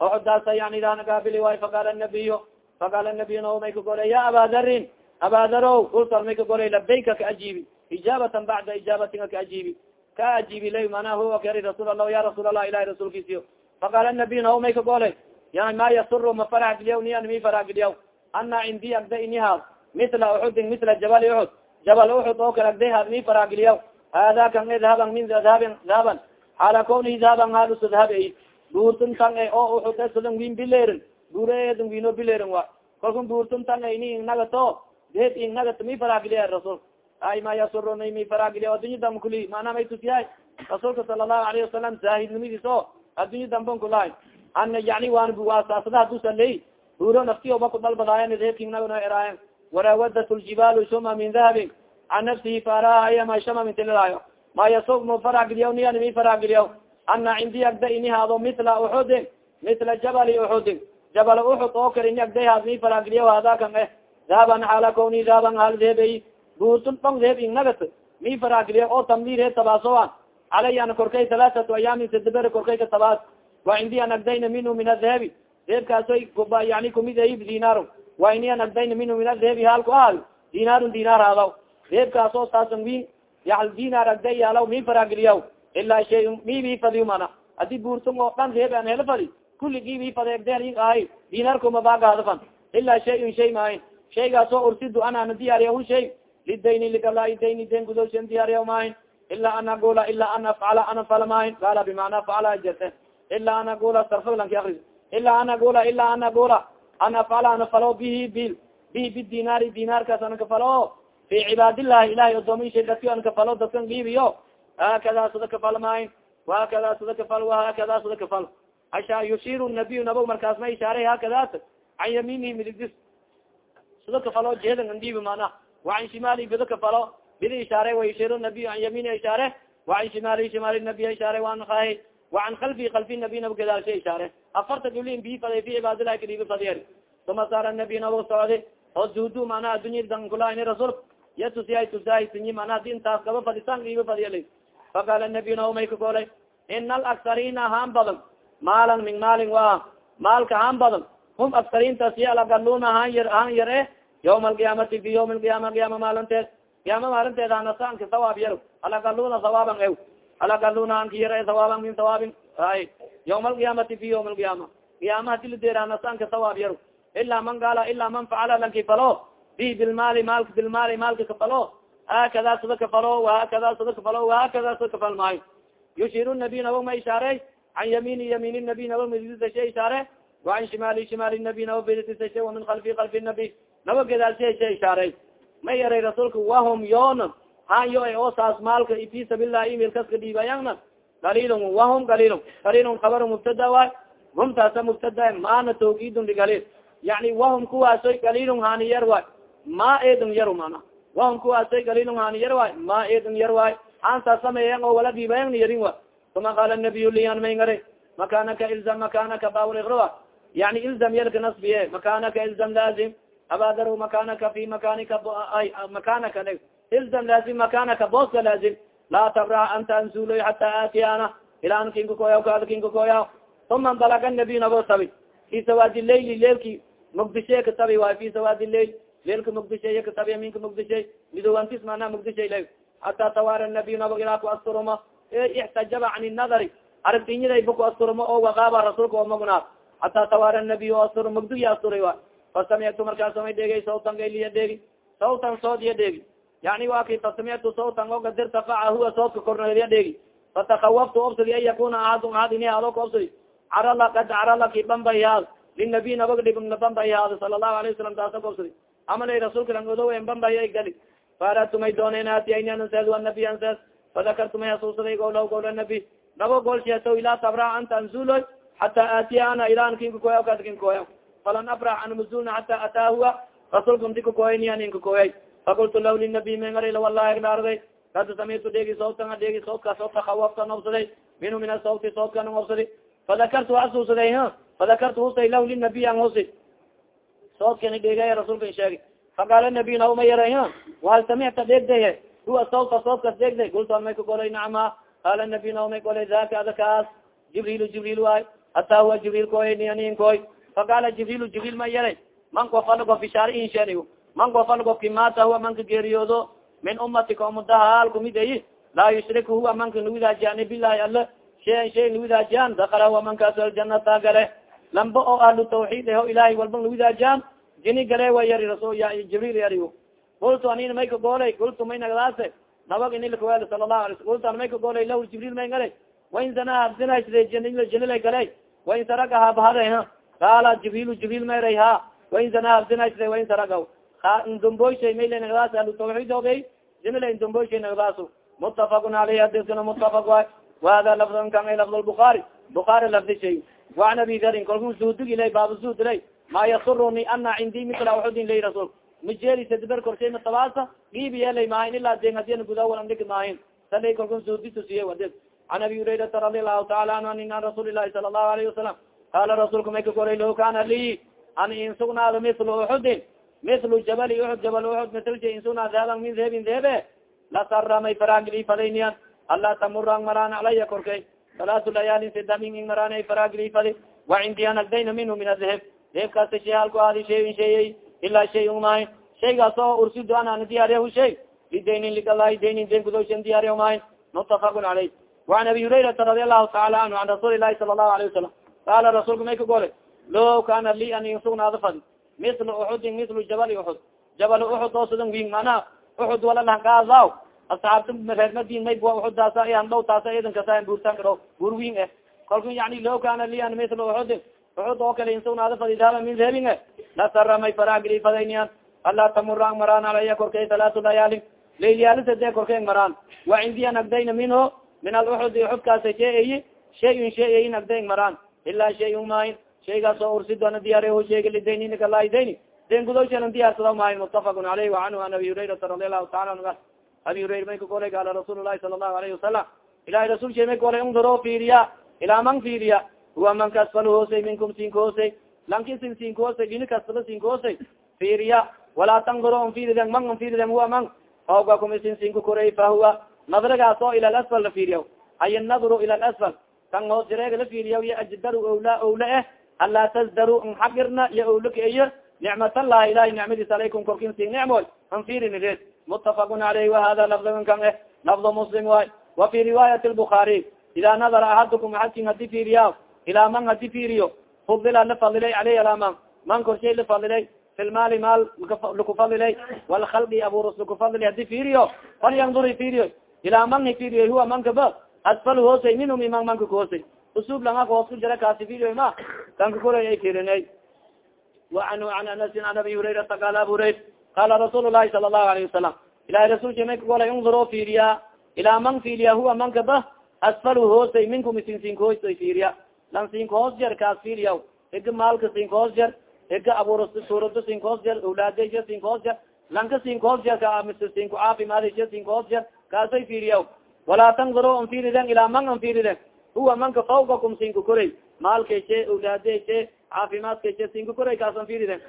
uxuddaasa yani daa nagaabili waay faqaala nabiyo faqaala nabiy nao may kagolay ya aba darin abadarow ultar may kagolay labayka ka ajiibi ijaabatan bacda ijaabatinga ka ajiibi ka ajiibi lay mana huwa kari rasuul allah ya rasuul allah ilahi rasuulkiisiyo faqaala nabiy nao may kagolay yani ma yasuru ma farax giliyaw niyan mi farax giliyaw ana cindi agda inihaad mitla uxudin mitla jabal uxud jabal uxud oo kale agday haad mi farax giliyaw hada kan idhaban min dhahabin dhahaban xaala kawnihi dhahaban haalusa dhahab ay buurtun tan e oo uxud esudan win bileerin buureedin wino bileerin wa kalkun buurtun tan e ini nagato deed in nagat mi farax giliya rasul. Ay ma yasuruna mi farax giliya addunya dam kuli maana may tusiyahay rasuulka sala allahu alayhi wasalam zaahidnimadiis o addunya damban kulahay ana yani waan waasaasada hadusaley buuro naftiyoba ku dalbadaayan deedkinagano eraayan warawadat ljibaalu shuma min dahabin can nafsihi faaraaya ma shama min tililaayo ma yasug mo farax giliyaw niyan mi farax giliyaw ana cindi agda ini haado mitla uxudin mitla jabali uxudin jabal uxud oo kale ini agday haad mi farax giliyaw hadakan eh dahaban xaala kawni dahaban hal deebey buurtun dhong deeb ingnagat mi farax giliya oo tamdiir tabaasoan calay an korkay talaatatu ayaamin sadabere korkay ka tabaas wa cindi an agdayna minhu min adahabi deebkaasoy yani kumid ay dinaar wa ini agdayna minhu min adahabi halku ahal dinaarun dinaar haadaw deebkaasoo taasan win yaal dinaar agday yaalaw mi farax giliyaw ilaa shay mi bi fadiy mana haddii buurtun oo dhan deeb an hela fadi kulligii bi fade agdeen ahay dinaarkuma baagaadafan ilaa shayun shay maahin shaygaasoo ursidu anana diyaariya hu shay lidayni ligalaa dayni dayn gudoshan diyaariya maahin ilaa an agula ilaa an afcala an afala maahin gaala bimacnaa facala jerte ila an agula sarflanki akri ila an agula ila an agula an afcala ana falo bihi bil bihi bidinaari dinaarkaas ana kafalo fi cibaadillahi ilahay odoomisha dadki an kafalo dadkan dhiibiyo hakada sida kafal maayn وhakada sida kafal وhakada sida kafal yushir nabiy nab markaas ma ishaaray haakadat an yaminihi midigdis sida kafalo jeedan andhiibi mana wa an shimaali bida kafalo bida ishaare wayushir nabiy an yamini ishaare. Wa an shimaali shimaali nabiy ishaare waan kaahi wa an kalbi kalbi nabiy nab gadaalsha ishaare. Afarta dulin bi faday fi cibaadilahi kadiibi fadiyar uma saara nabiy nabo socde oo duudu manaha adunya dankulaani rasul yatusiya tusaahisinyi manaha di intaas gaba fadisaan iibi fadiyal faqaala nabiy nabo may kagoolay ina alaksarina haan badan maalan min maalin wa maalka haan badan. Hum aksariintaas ya alagaluna haan yar haan yar e yawma alqiyaamati fi yawmi alqiyaama qiyaama maalinteed qiyaama maalinteed hanasaanka sawaab yar alagaluna sawaaban ew. Alagaluna anka yar sawaaban min sawaabin. Ay yawma alqiyaamati fi yawmi alqiyaama qiyaama hadi ladeer hanasaanka sawaab yar ilaa man gaala ilaa man facala lanki falo bi bilmaali maalka bilmaali maalka kafalo hakada sida kafalo wahakada sida kafalo wahakada sida kafal maayo yushir nabiy nabog ma ishaare can yamini yamiin nabiy nabog midisashe ishaare waan shimaali shimaali nabiy nabog bidisashe wamin kalfi kalfi nabiy nabog gadaalseshe ishaare ma yaray rasuulka wahum yoona han yo oo saas maalka fi sabilah email kaska dhiibayana galilun wahum galilun galilun kabar mubtada waay hum taasa mubtada maana tawkidun ligalil yani wahum kuwaasoy galilun hani yar waay ma edun yar mana wahum kuwaasoy galilun hani yar waay ma edun yar waay an saa sameeyen oo wala dhiibayan yarin wa uma qaala nabiy lian may ngare makanaka ilzam makanaka bawrra yani ilzam yalka nasbiye makanaka ilzam laazim abadar makanaka fi makanika makanaka ilzam laazim makanaka booska laazim laa tabrax anta ansuloy xata aatiyana ila an kinka koya kaada kinka koya uma dalaga nabiy nabo tabi fi sawaadi leyli leelki mugdishe ka tabi waay fi sawaadi leyl leelka mugdishe ka tabi minka mugdishe midowantis mana mugdishe le hata tawaara nabiy nabog ilaa ku asturmo ixtajaba can nadari aragtinyaday ba ku asturmo oo waqaaba rasuulka oo magnaad hata tawaara nabiy o astur magduya asturay wa fasamictu markaasomay dheegay sawtan gayliya dheegi sawtan sood iya dheegi yani wa ki fasamictu sawtan o gadir tafaca huwa soodka korneelya dheegi fatakawaftu obsadi an yakuna ahadun ahad ini ado ka obsadi carala kad carala ki bambayaad linabiy nabag dhigna bambayaad sala allahu alayه wasalam taasa ka obsadi amalay rasuulka lang odow en bambaya gali faaratumay dooneen atiyaynansed anabiy ansed fadakartumay hasuusaday gowlaw gowla nabi nabo golsheeto ilaa tabra anta anzuloy xata aatiya ana ilaa nkinkakoya kadkinkoya falan abrax an muzulna xata ataa huwa rasulka aninka koyay fakultu law linabiy mengarila wallahi dhaarday kad samitu dheegi sawtan adheegi sawtkaas oo takawafta nobsaday minhu min asawti sawtkan obsadi fadakartu hasuusaday fadakartu husay law linabiy an husi sawtkani dheegay rasulka sheegi faqaala nabiy nauma yaray wahal samicta dheegday huwa sawta sawtkas dheegday kultu may ka golay nacma qaala nabiy naumay golay daka ada kaas jibril jibril waay hataa huwa jibril koy nianin koy faqaala jibril jibril ma yaray man kofal gof bishaar inshen man kofal gofki maata huwa manka geeriyoodo min umatika umudaha hal kumid ayi laa yushrik huwa manka nuwidaajiyan bilahi ala shayan shay nuwidaajiyan dakala huwa mankaas aljanata gale lamba oo ahlu tawxiid aho ilahay walba nuwidaajiyan jini gale wa yari rasul jibril yari kultu anin may ka goolay kultu may nagdaase nabag inilkawel sala lahu ala kultu an may ka goolay lah jibril may ngale wain sana jinila gale wain saraga habahade qaala jibril jibril mayray ha wain sana habdinasre wain saraga ndumboyshay mayle nagdaas ahlu tawxiid ogay jinila ndumboyshay nagdaasu mutafaqun aleyh hadiskana mutafaq waay wahada lafdan kan ay lafd lbukaari bukaari lafdi shay waan abi darin kalku zudig ilay baaba zuud ilay ma yasuruni ana cindii mila uxudin lay rasul majeelisadber korshay matabaasa giibi yeelay maahin ilaa den hadina guda walan dhigi maahin salay kalku zuuditusiye wade can abi hurayrata radi allahu taala anhu an an rasuuli lahi sala allahu alayhi wasalam qaala rasuulka may ka koray law kana lii an insugnaado mithlu uxudin mithlu jabali uxud jabal uxud mitlja insugnaad hadan min dehebin dehebe lasara may faragili fadayniyan alla tamurang maraan calaya korkay salaatu layaalin sidamin ing maraanay faragili fadi wa cindi an agdayna minhu min adeheb deebkaasa shay halku aadi shayin shayey ilaa shay maay shaygaas oo ursido an ana diyaariyahu shay. Lidaynin ligalahi daynin dayn kudoshan diyaariyahu maayn mutafaqun caleyh waan abi hurayrata radi allahu taala anhu an rasuuli ilahi sala allahu alayhi wasalam qaala rasuulka may ka gore low kana li an insugnaada fadi misla uxudin mislu jabali uxud jabal uxud oo sudan wing manaha uxud wala lahkaasaw asxaabta reermadin may bua uxuddaasa ihandhow taasa iidankasa buurtaan kadhow buur wing eh kalku yani low kana li an misla uxudin uxud oo kale insugnaada fadi dahaba min dahabinge lasara may faragili fadayniyan. Alaa tamuraan maraan alaya korkay talaatu layaali layliyaalisa korkeen maraan. Wa cindiya nagdayna minhu min aluxudi uxudkaasa sheeeyi shayun sheeeyi nagdayn maraan. Ilaa shayun maayin. Shaygaas oo ursidona diyaaryahu sheega lidayninkalaaidayni den gudowshanan diyaarsada maayin mutafaqun aleyh wacanhu an abi hurayrata radi allahu taala anu abi hurayra may ka golay gaala rasuul lahi sala allahu alayhi wasalam ilahay rasul sha may golay unduro fiiriya ilaa man fiiriya huwa man kasfal hoosey minkum siinka hoosey lankisin siinka hoosey dini kastaba siinka hoosey fiiriya walaa tanguro on fiiriden man on fiiriden huwa man fawgakum isin siinka korey fa huwa nadragaas oo ila lasfal la fiiriya ay nadru ila lasfal kan hoos jareega la fiiriya iyo ajdaru owla owla eh anlaa tasdaru nxagirna iyo owlaka iyo nicmatallahi ilahi nicmadiis alaykum korkin sing nicmoy an fiirini red mutafaqun aleyh wahada lafdigan kan eh lafdo muslim waay wa fi riwaayat lbukaari ida nadara axadukum axadkin hadi fiiriya ilaa man hadi fiiriyo fudila lafadilay aleyh alaman man korshay lafadilay fi lmaali maal lakufadilay walkhalqi aburus lakufadilay hadi fiiriyo falyanduri fiiriyo ilaa man hi fiiriyo huwa mankaba asfal hoosay minhum iman manka kahoosay usub langa hoos ku jira kaasi fiiriyo ma kanka koray ay fiirinay waanhu an anasin an abi hurayrata qaala abu hurayr qala rasuul lahi sala allahu alayhi wasalam ilahay rasulka may kagolay unduro fiiriya ilaa man fiiriya huwa mankaba asfal hoosay minkum isin siinka hoosay fiiriya lan siinka hoos jar kaas fiiriya iga maalka siinka hoos jar iga abuur suurado siinka hoos jar awlaadasha siinka hoos jar. Lanka siinka hoos jar ka mis siinka caafimaadasha siinka hoos jar kaasay fiiriya walaa tangduro an fiiriden ilaa man an fiiriden huwa manka fawgakum siinka koray maalkayshe awlaadashe caafimaadkayshe siinka koray kaasan fiiriden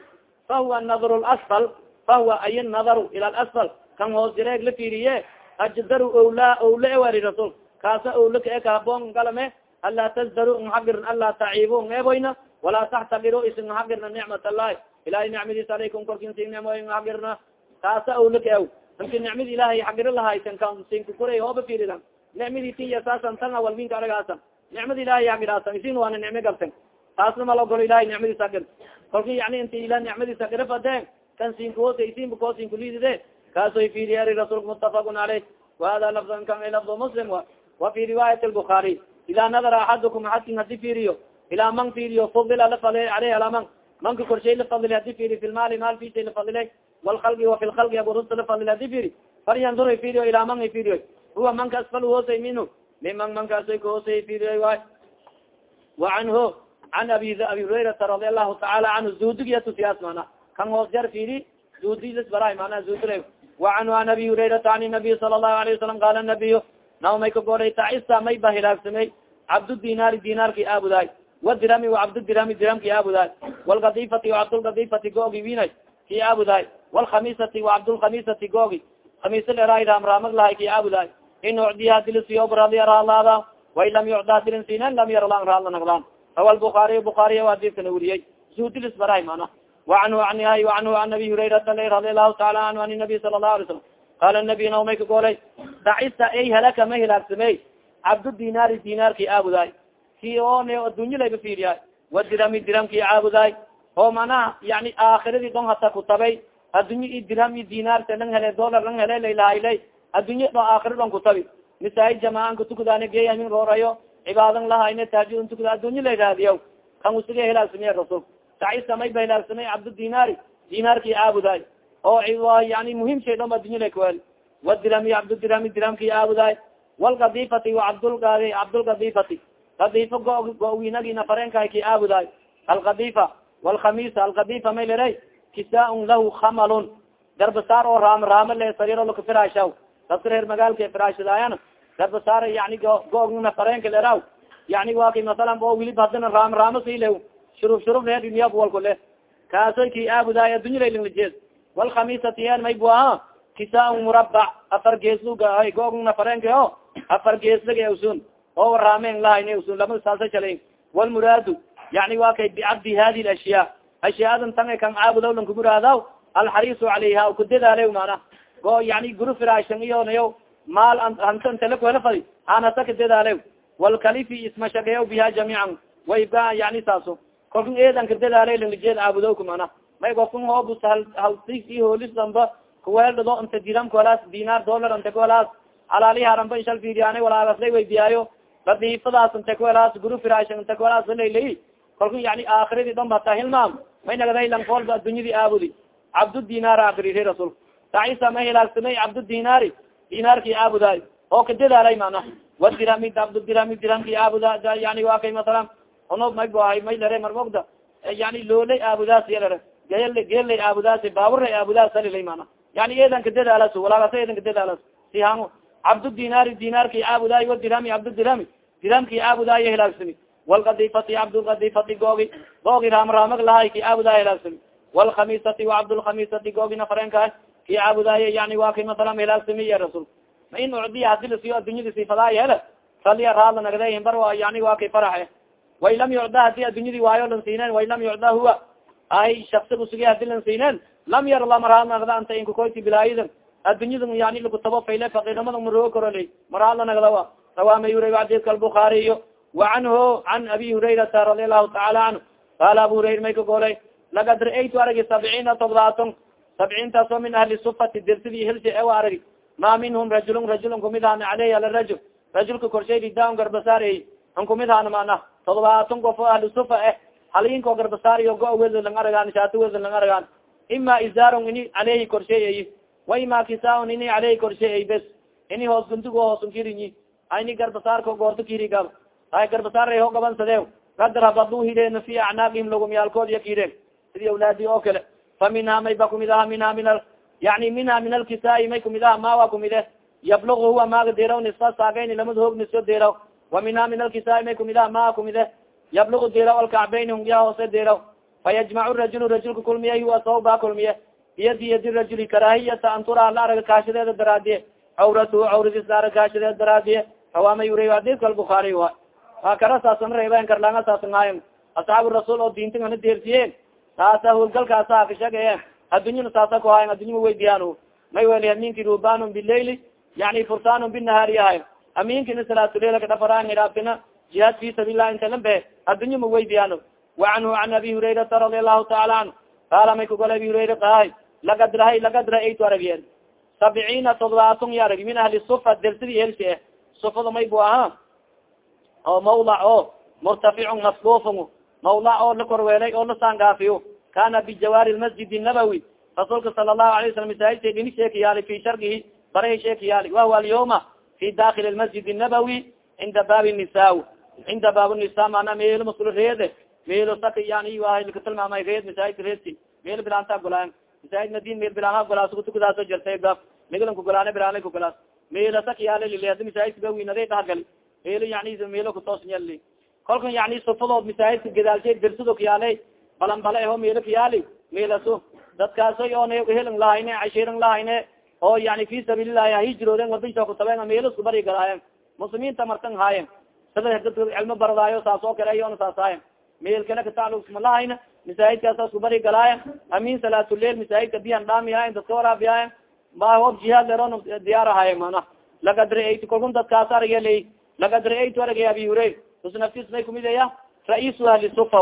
fahuwa nadru lasfal fahuwa ay nadaru ila lasfal kan hoos jareeg la fiiriye ajdaru owla owla ewari rasul kaasa owla ka e kahaboon galame anlaa tasdaru nxagirn anlaa taciibu eeboyna walaa taxtakiru isin nxagirna nicmat allahi ilahay nicmadiis alaykum korkin sin nicmoy nxagirna kaasa owla ka ew inki nicmadi ilahay xagiro lahaysan kan sinka kuray hooba fiiridan nicmadi tiya saasan tan awalminka aragaasan nicmada ilahay hagiraasan isin waana nicmo galten taasna mala ogolo ilahay nicmadiis hagir kolki yani inti ila nicmadiis hagiro fadeen kan sinkahosa isinba koo sinkulidide kaasoy fiiriyari rasulka mutafaqun aleyh wahada lafdan kan lafdo muslim wa wa fi riwaayat lbukaari ida nadara axadukum axadkin hadi fiiriyo ilaa man fiiriyo fudila lafadilay aleyh alaman manka korshay lafadilay hadi fiiri fi lmaali maal fishay lafadilay walkalgi wa fi lkalgi aburusta lafadilay hadi fiiri falyandur fiiriyo ilaa man ay fiiriyo huwa manka asfal hoosay minhu miman mankaasoy kahoosay fiiriyo waay wa canhu can abi abi hurayrata radi allahu taala canhu zuudigyatusiyaas mana kan hoos jar fiiri zuudisbara mana zuudila wacanhu an abi hurayrata an nabiy sala allahu alayه wasalam qaala nabiy naw may ka goray tacisa may ba hilaagsamay cabdudinaari dinaarki aabudaay wadirami cabdudirami diramki aabudaay walgadifati cabdulgadifati googi winay ki aabudaay walkhamisati cabdulkhamisati googi khamiisa leraa raamraamag lahay ki aabudaay in ucdiya dilisiyo radi raalaada way lam yucda dilin sinan lam yarlan raala naglaan rawa lbukaariy bukaariy adidkana weriyey zudilis baray mana. وanhu an anhu an abi hurayrata radi alahu taala anhu an nabiy sala lahu alay slam qala nabiy naw may ka golay dacisa ay halaka ma hilaagsamey cabdu dinaari dinaarki aabudaay ki one addunya layba fiiriyaay wa dirami diramki aabudaay oo manaha yani aakiradii don hata kutabay addunya i diram i dinaarta lang hele dolar lang hele laylahaylay addunya do aakira don kutabi misaai jamaan kutukudaan geyamin roorayo cibaadan lahayne taajidn tukuda addunya lay raadiyaw kan usiga hilaagsamey rasul dacisa may ba hilaagsamay cabdudinaari dinaarki aabudaay oo yani muhiim shay dhom addunya la kawel wadirami cabdudirami diramki aabudaay walkadifati cabdulgadi cabdulkadifati kadifa go gowinagi nafarenkaay ki aabudaay alkadifa walkamisa alkadifa may leray kisaaun lahu hamalun garbasaar oo raam raama le sariiro laka firashaw dadka reer magaalka firashadaayana garbasaar yani goog nafarenka leraw yani waa ki masalan oo wilib hadana raam raama silew shurub shurub reeriyab walko le kaasoy ki aabudaay addunya laylinglajeed walkhamisati en may bu aha kisaan murabac afar geeslugahay goog nafarenka o afar geeslaga usun oo raameen lahayn usun lama saasa jalayn walmuraadu yani wa kay bicabdi hadi ashyaa ashyaadan tanga kan caabudaw lan kumuraadaw alxariisu calayha kudadaalew mana go yani guru firashan iyonayo maal hantan talakuhela fadi hanasa kadadaalew walkalifi ismashageeyaw biha jamiican wayba yani saaso kolkan eedan kadadaale langajeed caabudowka mana may gofkan hoobus hal halsi hoolis damba kuweeldhado inta diram kolaas dinar dollar inta kolaas alaali haranba inshal fiiriyaana walaagasla waydiyaayo ladiifadaas ntakwelaas guru firaash ntakwelaas laylay kalku yani aakiradii dhan bata hilmaam may nagday lankoolba addunyadii aabudi cabdudinaar akriri rasulka taisa may hilaagsamay cabdudinaari dinaarkii aabudaay oo kadadaalay mana. Wadirami abdudirami diramki aabuda yani waa kay masalan ono may bu ahay may lare marmogda. Yani loolay aabudaas yalare geel geellay aabudaas baaburlay aabudaas salilay mana yani eedan kadadaalas walaagasa eedan kadadaalas sihango cabdudinaari dinaarki aabudaay wadirami cabdudirami diramki aabudaay hilaagsami walkadifati cabdulkadifati googi googi raamraamag lahay ki aabudaay hilaagsami walkhamisati wacabdulkhamisati googi nafarenka ki aabudaay yani waa kay masalan hilaagsami ya rasul ma in ucdiya hadi lasiyo addunyada sifadaay hele raliya raadla nagday bar yani waa faraxe way lam yucda haddii addunyadii waayo lan siineen way lam yucda huwa ay shaksi usuge hadi lan siineen lam yar lamaraad nagda anta inkakoyti bilaayidan addunyada yani lakutabo fayle fakiirnimada maroo koroley maraadla nagdawa rawaa mayura xadiidka albukaariyo wa. Canhu can abi hurayrata radi allahu taala canhu qaala abu hurayra may ka golay lagad ra'aytu aragi sabciina tobdaaton sabciintaasoo min ahli sufati dirsidii hilsi ewa aragi. Ma minhum rajulun rajulun kumid hana aleyhi ala rajul rajulka korshay ridaa garbasaar an kumid hana mana. Todobaatan qof ahli sufa eh halinko garbasaariyo go weda lang aragaan shaato weda lang aragaan ima izaaron ini aleyhi korshay ay wa ima kisaaon ini aleyhi korshay ay bes. Ini hoos guntugo hoosun kirinyi ayni garbasaarko goorto kiri gab ay garbasaar ho gabansade kadar habadu hireen fi acnaaqihim lagumyaalkood ya kireen sidii awlaadi oo kale fa minha may ba kumid aha minha min yani minha min alkisaai may kumid aha ma wa kumide. Yablug huwa maaga deraw nisfa saagayn lamad hoog nisyo deraw wa minha min alkisaai may kumid aha maa kumide yablug deraw alkacbayn hungya hoose deraw fayajmac rajul rajulka kulmiye huwa saw ba kulmiye. Biyadi yadi rajuli karaahiyata an turaa la araga kaashadeeda daraadiye cawratu cawradis la arag kaashadeeda daraadiye hawaama yuriy adidka albukaari wa waa. Kara saasan reeben karlanga saasanaayo asxaabu rasuul oo diinta ana deersiye saasa howlgalkaasa kashagaye addunyana saasa kuhayan addunya weydiiyaan may weli aminki rubanun bilaili yani fursanun binahaari yahay aminkina salaatuleilka dhafaraan iraabkina jihaad fi sabilah inta lambe addunya ma weydiiyaan wa canhu can abi hurayrata radi allahu taala canhu qaala may kugol abi hurayra kahay lagad rahay lagad ra'aytu aragyen sabciina todobaaton ya arag min ahli sufa dersidi helsi eh sufada may bu aha oo mawlac oo murtaficun masbuufun mawlac oo la korweelay oo la saangaafiyo kana bijawaari lmasjid nabawi rasuulka sala allahu alay wasalam masaajidka dhini sheekayaali fi shargihi barahi sheekayaali wahuwa alyawma fi dakili lmasjid nabawi cinda baabi nisa cinda baab nisa mana meelo maskul reede meelo sak yani waa lakatilmaamay reed masaajidka reedsi meel bilaanta golaan masaajid madin meel bilaanha golaas kutukudaaso jartay baab megalan kugolaane bilaanay kugolaas meelo sak yaali masaajidka bawinaday dhahagali meelo yani meelo kutoosnyali kolkan yani sufadood masaajidka gadaalshe dersido kayaaley balan bala eho meelo kayaali meelaso dadkaasoy oon helan lahayne cashiran lahayne oo yani fi sabiililahi hahijirooden wadasha kutabeen meelo isku bari galaayen muslimiinta martan haayen sida dadka cilmo baradaayo saas oo kale ayona saas haayen meel kale kataclugsma lahayna masaajidkaasa isku bari galaayen amin salaatuleil masaajidka biyan dhaamihayen dadka waraabiyayen ma hoob jihaad leron diyaar ahayen mana lagad ra'aytu kolkun dadkaas aragel lagad ra'aytu aragay abi hurayr us naftis may kumidaya ra'iisu ahli sufa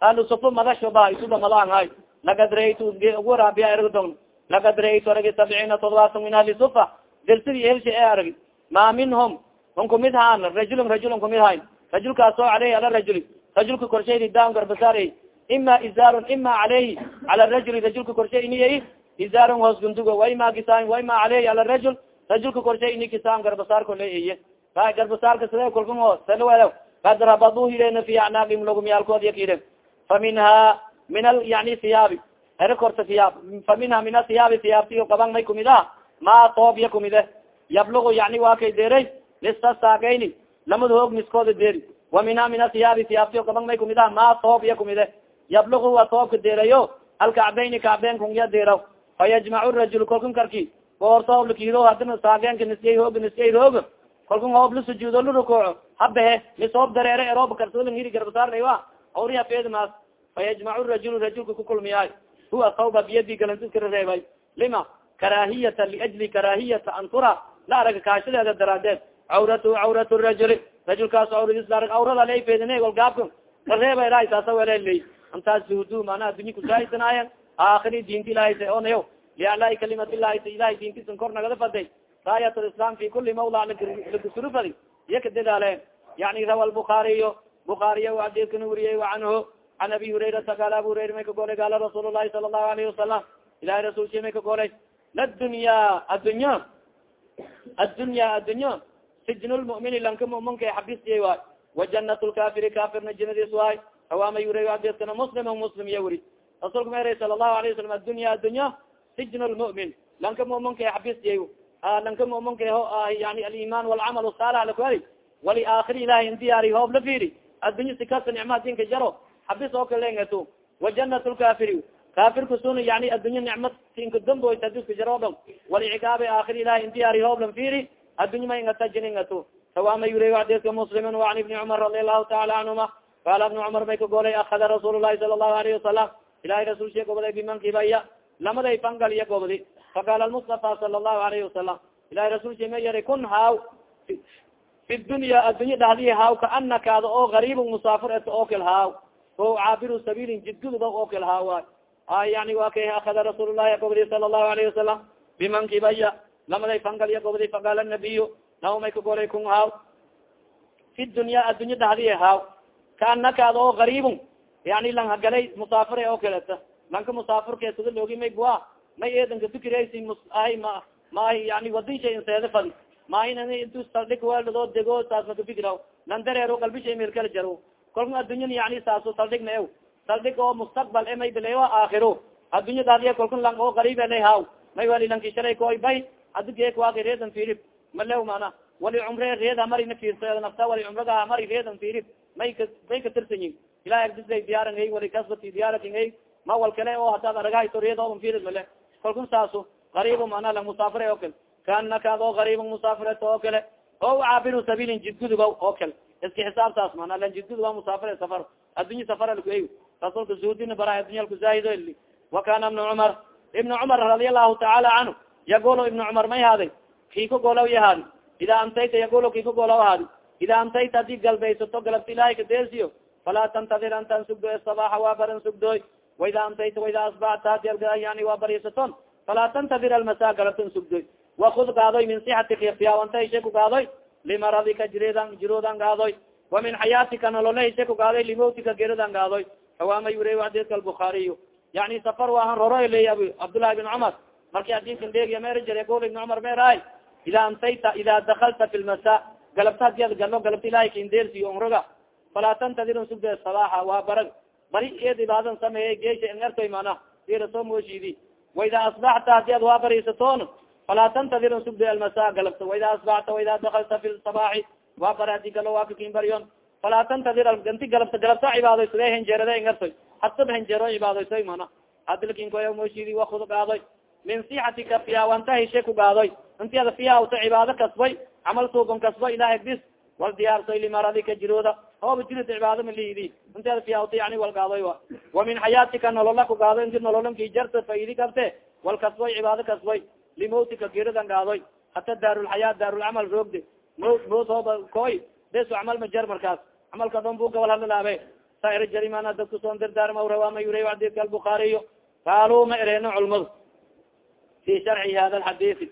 ahli sufa madasho ba isuba madaan hay lagad ra'aytu waraabiya ergdon lagad ra'aytu aragay sabciina todobaatan min ahli sufa. Dersidi helsha e arag ma minhum un kumid haan rajulun rajulun kumid hayn rajulkaas oo caleyhi ala rajuli. Rajulka korshay ridaan garbasaar ima izaarun ima caleyhi cala rajuli. Rajulka korshay iniy izaarun hoos gundugo. Waima kisaan waima caleyhi ala rajul. Rajulka korshay ini kisaan garbasaar koley garbasaarka side kulkan o salwel kad rabadu hireen fi acnaaqim logumyaalkood yakire fa minha min al yani hiyaabi ere korta hiyaab fa minha min ahiyaabi hiyaabtiyo qaban may kumid a ma toob ya kumide yablugu yani waa kay deeray nista saagayni lamad hoog niskooda deeri wa minha min ahiyaabi hiyaabtiyo qaban may kumid a ma toob ya kumide yablugu wa toobka deerayo alkacbayni kacbeen ya deeraw fa yajmacu rajul kolkan karki goorto hooblakiro hadina saageenka niskay hooga niskay rooga kolkan hoob la sujuudo la rukuuco habehe mis hoob dareere erooba karsolan hiri garbasaarlaywa awriha feedmaas fa yajmacu rajul rajulka kukulmiyaay huwa sawba biyadi galantiskara reebay lima karaahiyata liajli karaahiyata an tura la araga kaashadeeda daraadeed cawratu cawratu rajuli. Rajulkaas awradis la arag awrada lay feedine gol gaabka la reebay raay saasa weleley antaas suhudu mana addunya kusaahidsanaayan aakhiri diinta ilahay onayo lialai kalimat ilahi ilahay diintisan kor nagada faday raayat lislam fi kuli mawla lagasurufadi iya ka dadaaleen. Yani rawa lbukaariyo bukaariya adidkana weriyey anhu an abi hurayrata gaal abu hurayra may ka golay gaala rasuul lahi sala allahu alayhi wasalam ilahi rasulki may ka golay ladunya addunya. Addunya addunya sijn lmumini lanka muminka xabisiyay waay wajanat lkafiri kafirna jinadiis waay awama yuray adidkana muslim muslim iya weri rasulka ma eray sala allahu alayه wasalam addunya addunya sijn lmumin lanka muminka xabisiyay lanka muminka ho yani aliman walcamal salح lakuari wali aakiri ilahi indiyaari hoob la firi addunya sikasta nicma dinka jaro xabis oo kalengato wajanat lkafiri kafirka suna yani addunya nicmad tinka damboyt hadiska jaroodon wali cikaabe aakiri ilahi indiyaari hoob lan addunya ma ingata jiningato sawama yure adidka muslimin waan ibni cumar radi allahu taala canhuma qala ibni cumar may ka golay akada rasuul lahi sala allahu alayhi wasalam ilahi rasul she goboday bimankibaya lamaday fangal iya gobodi faqala lmustafa sala allahu alayhi wasalam ilahi rasul she ma yari kun haaw fi dunya addunya dhahdihi haaw kaanakaada oo gariib musaafir et okil haaw o caabiru sabiilin jidguduba okil haaw ay yani wa kay akada rasuul lahi gobodi sala allahu alayhi wasalam bimankibaya lamaday fangal iya gobodi faqala nabiyu. Naw may ka golay kun haaw fi dunya addunya dhahdihi haaw kaanakaada oo gariibun yani lang hagalay musaafir oo kaleta lanka musaafirke sida loogi may bua may eedanka fikiraysi ahay ma maahi yani wadin shay inseeda fadi. Maahin intu saldhig weeldoo dego saas maka fikiraw lan dareero qalbi shay jaro kolka addunyana yani saaso saldhig ma ew saldhig oo mustaqbal e may bileyo aakhiro addunya daadiya kolka lang oo qariib elay haw may wali lanki shalay koy bay adi geekwaaki reedan firib malew mana wali cumre reeda marina fiirsa nafta wali cumraga mari reedan firib may ka may ka tirsanyin. Ilahi agdisay diyaaran hay wali kasbati diyaaratin hay ma wal kale oo hadaad aragahaso reeda oban firid male kalkun saaso qariib mana lang musaafire oo kale. Kaanaka ad oo qariib musaafiret oo kale. O caabiru sabilin jidguduba oo kale. Iska xisaabtaas mana lan jidguduba musaafire safar. Addunya safar alkuey rasulka zuudina bara addunya alkuzaahido ili wa kana ibna cumar ibna cumar radia allahu tacaala canhu yagulo ibna cumar may haadi kii ka golaw yahaadi ida amtayta yagulo kii ka golaw haadi ida amtayta haddii galbaysato galabta ilahay kadeesiyo falaa tantadir antan sugdo sabaxa waa baran sugdoy waida amtayta waida asbacta hadi yani waa barisaton falaa tantadir almasa galabtan sugdoy wakud gaadoy min sixatika fiyaawanta ishe ku gaadoy limaradika jiredan jiroodan gaadoy wa min xayaatika nolole ishe ku gaadoy limawtika geradan gaadoy hawaama yure adidka albukaariy yani safar waahan roro leey ab cabdullahi bin cumar marki adidkan deegiya mer jire gol ibn cumar meeraay ida amtayta ida dakalta fi lmasa galabta hadi ad galo galabta ilahay kindeersiyo onroga falaa tantadir sugde sabaxa waa barag. Bari eed ibaadan sameeye geesha ngartoy mana iraso mooshidi waida asbaxta hadi ad waa bariisatoon falaa tantadir sugde almasa galabta. Waida asbaxta waida dakalta fi sabaxi waa bara hadi galo waa kakin baryon falaa tantadir ganti galabta galabta cibaadaysa henjeerada ngartoy hasab henjeero cibaadaysoy mana hadilkinkoya mooshidi wakud gaadoy min sixatika fiyaawanta heshe ku gaadoy. Inti ada fiyaawta cibaado kasbay camal suuban kasba ilahay bis wal diyaarsoy limaradika jirooda. Ooba jirita cibaado malidi inti ada fiyaawta yani wal gaadoy wa. Wa min xayaatika nolola ku gaadoy inti nololanki jarta faidi kabte wal kasbay cibaado kasbay. Limawtika geradan gaadoy. Hata daarulxayaa daarulcamal roogde. Mot mot ooba koy besu camal ma jar markaas. Camalka dhon bu gabal hadlalaabe sair jarimana dadku soon dardaarmawrawama yura adidka albukaariyo qaaluu ma ereeno culmadu fi sharci hada alxadisi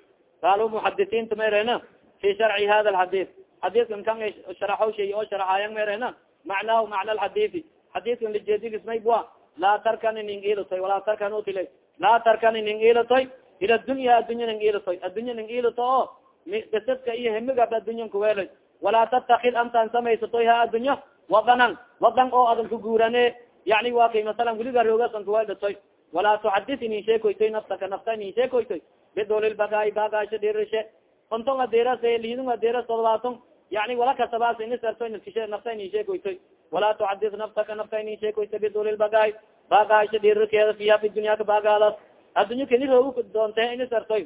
qaaluu muxadisiinta ma erena fi sharci hada alxadis xadiskan kan sharaxo shay oo sharaxayan ma erena macnaahu macna alxadisi xadiskan lijeedidis may bua laa tarkan inin ilatoy walaa tarkan utila laa tarkan inin ilatoy ila dunya addunya ning ilatoy addunya ning ilato o gasadka iyo hemigab addunyan kuweeloy walaa tatakid antaan samaysatoy ha addunya wadanan wadan oo adan ku guurane yani wa kay masalan weliga roogasan kuweeldatoy walaa tuxadis inin sheekoytoy naftaka nafta inin sheekoytoy bidolilbagaay bagaasha dhirishe konton adeeras lidun adeeras todobaaton yani wala kasabaas inisarto niskishe nafta inin sheekoytoy walaa tuxadis naftaka nafta inin sheekoytoy bidolilbagaay bagaasha dhirirkeeda fiha fi dunyaaka bagaadas addunya kani roogu doonte inisartoy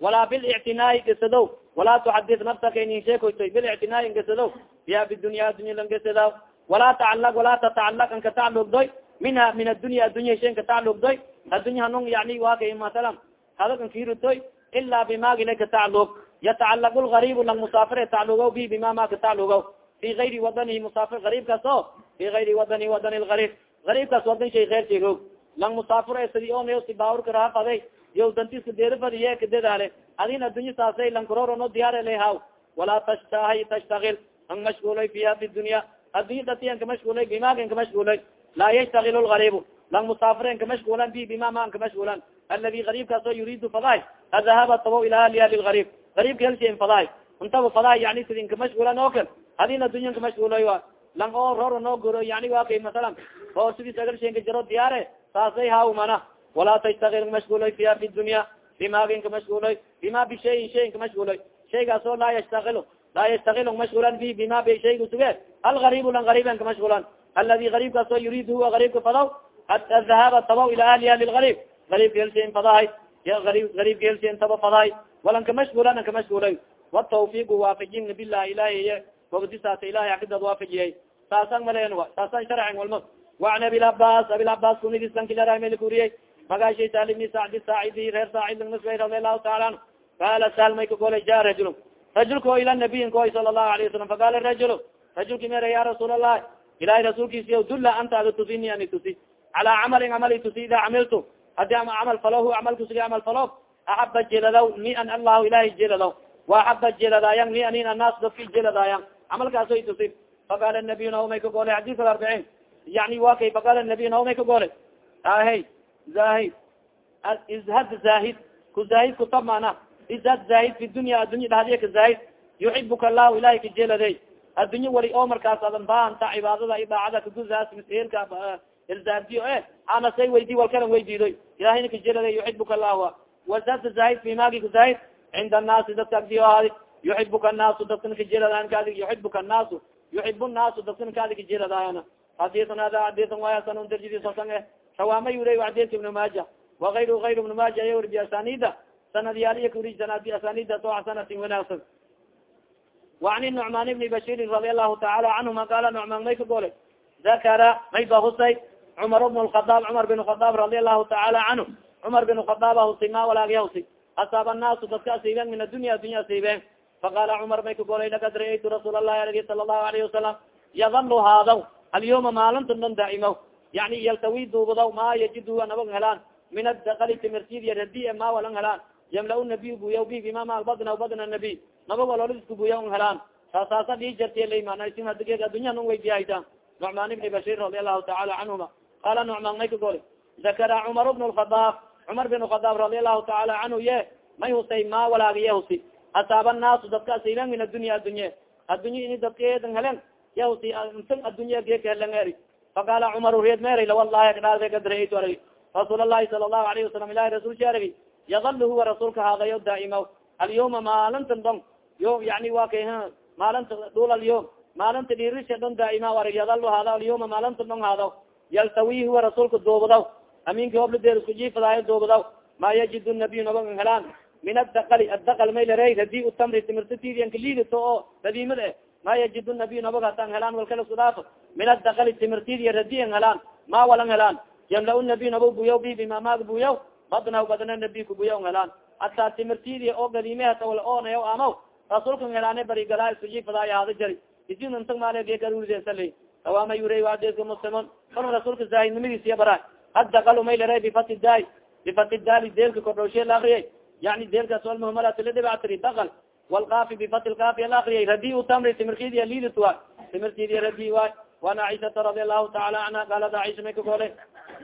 walaa bilictinaai gesado walaa tuxadis naftaka inin sheekoytoy bilictinaai gesado fiha fi dunya addunya lan gesada walaa tacalaq walaa tatacalaq an ka taclugdoy minha min addunya addunya shen ka taclugdoy addunya hanung yani waa kay masalan hadakan kirutoy ilaa bimagile ka taclug yatacalaq lgarib lang musaafir taclugaw bi bima ma ka taclugaw fi gayri wadanihi musaafir garibkaas o fi gayri wadani wadani lgarib garibkaas wadan shay sheegow lang musaafir sidi on si baawurka raha faday yo dantiska deera fadiye ka dadaale adin addunya saasay lang kororono diyaar le haw walaa tashtahi tashtagil ang mashgulay fiha fi dunya. Addunya dati an kamashgulay bimagan kamashgulay laa yashtakil lgaribu lang musaafiren kamashgulan bi bima ma an kamashgulan aladi garibkaasoo yuriidu faday adahaba tabo ila aliya lilgarib garibka helshen faday untaba faday yani sidin kamashgulan oo kal adin addunya kamashgulay wa lang oo roro noo goro yani wa kay masalan oo sidii sagalshenka jaro diyaare saasay haumana walaa tastakil mashgulay fiha fi dunya bimagin kamashgulay bima bishayin shayin kamashgulay shaygaas oo laa yashtakil laa yashtakil mashgulan bi bima b shayga suge algarib lan gariban kamashgulan aladi garibkaas oo yuriid huwa garibka fadaw adahaba tabaw ila ahliha lilgarib garibka helshen fadahay garibka helshen taba fadahay walan kamashgulan an kamashgulay watawfiiqu waafajin bilah ilahiy gobdisaasa ilahay akidad waafajiyay saasan malen saasan sharcen walma waan abilabas abilabas kunidislankilarmelikuriyey magaashay saal ibni sacdi saacidi reer saacid langmasbay radi allahu taala anhu qaala saal may kagolay ja rajul rajulka o ila nabiyin koy sala allahu alayh wasalam faqala rajul rajulki mera ya rasuul allah ilahay rasuulkiisiy dula anta ada tusini ani tusi calaa camalin camal tusi ida camiltu haddii ama camal falohu camalkusugi camal falo axaba jeladaw ni an allahu ilahay jeladaw wa axaba jeladaayan ni anin annaas dadki jeladaayan camalkaaso tusi faqala nabiy naumay ka golay xadis arbiciin yani wa kay faqala nabiy naumay ka golay ahe zahid izhad zahid ku zahid kutab mana izhad zahid fi dunya addunya dhahdiya ka zahid yuxibuka allahu ilahay ka jeladay addunye wali oo markaas adan baanta cibaadada i daacada kaguzaas miseelka ilzaabdiyo e ana say weydi walkalan weydiidoy ilahayna ka jeladay yuxibuka allahu wazhad zahid fi magi ka zahid cinda annaasi dadka agdiyo ahaadi yuxibuka annaasu dadkana kajeladaan kaadi yuxibuka annaasu yuxib nnaasu dadkana kaadi kajeladayana hadisan hada hadisan waayasan darjidisasan e rawaama yura xadiska ibn maaja. Waayru ayr ibn maaja ya wari biasanida sanadyaaliya kuri sanad biasanida soo xasanatin wanaagsan وan النعman بni bashiri رadi aلlahu taala canهuma qala نعman may ka gole dakara may ba husay cmar بن الخaطاab cmar بن خaطاab رadi aلlahu taala canhu cmar بن خaطاab husi ma walaagya husi asaab الnaasu dadka asiibeen min adunya adunya asiibeen faqala cmar may ka golay lakad ra'aytu rasuul الlahi argi sala الlahu عlyه وasalam yadal haadaw alyوma maalinta dan daa'imaw yani yaltawi duubadaw ma yajidu nabag helaan min adakali timirtid radi ma walang helaan yamla nabiy buya bi bima ma badna badna nabiy nabag walolidisku buya un helaan saasaasa dhii jartilamansin hadig addunya nun weydiyayta nucman ibni bashir radi allahu taala canhuma qala nucman may ka goli dakara cumar bn lkhadaab cumar bin khadaab radi allahu taala canhu ye may husay ma walaagiye husi asaaba naasu dadka asiiben min addunya addunye addunye ini dadkeedan helen ya husi intan addunya geeka helen eri faqala cumar reed meray lawalahi kadhaarde gadraeytu arag rasuul allahi sala allahu alayhi wasalam ilahi rasulki aragi yadal huwa rasuulka haadayo daa'ima alyawma maalintan dong yo yani wa kay maalinta dhul alyom maalinta dhirisha dhon daa'ima arag yadal haada alyawma maalinta dhong haadaw yaltawi huwa rasuulka duubadaw aminki hobladeer isku jiifadaayo duubadaw ma yajid nabiy nabagan helaan. Min adakali adakal maylare radi utamri timirtatidianka liidito oo radiimada eh. Ma yajid nabiy nabag hataan helaan walkala isku dhaafo min adakali timirtidiya radian helaan. Ma walang helaan. Yamla nabiy naba buyaw bi bimamaag buyaw. Badna badna nabiy kubuyaw helaan. Hataa timirtidiya oo gadiimehata wala oonayaw amaw rasuulka helaane barigalaa isku jiifadaayo hada jari. Idin intag maalegegarurideesala awaama yurey adeska muslimun? Kon rasuulka zaahidnimadiisiya bara adakal maylare bifati daay bifati daali deelka kordhowshe la akriyay yani deelkaas walmuhmalati ladhibactiri dakal walkaafi bifati lkaafi ala akriyay radi utamri timirkidiya liidit waay timirkidiya radi waay wan aishata radi allahu taala anha qaalad aisha may ka golay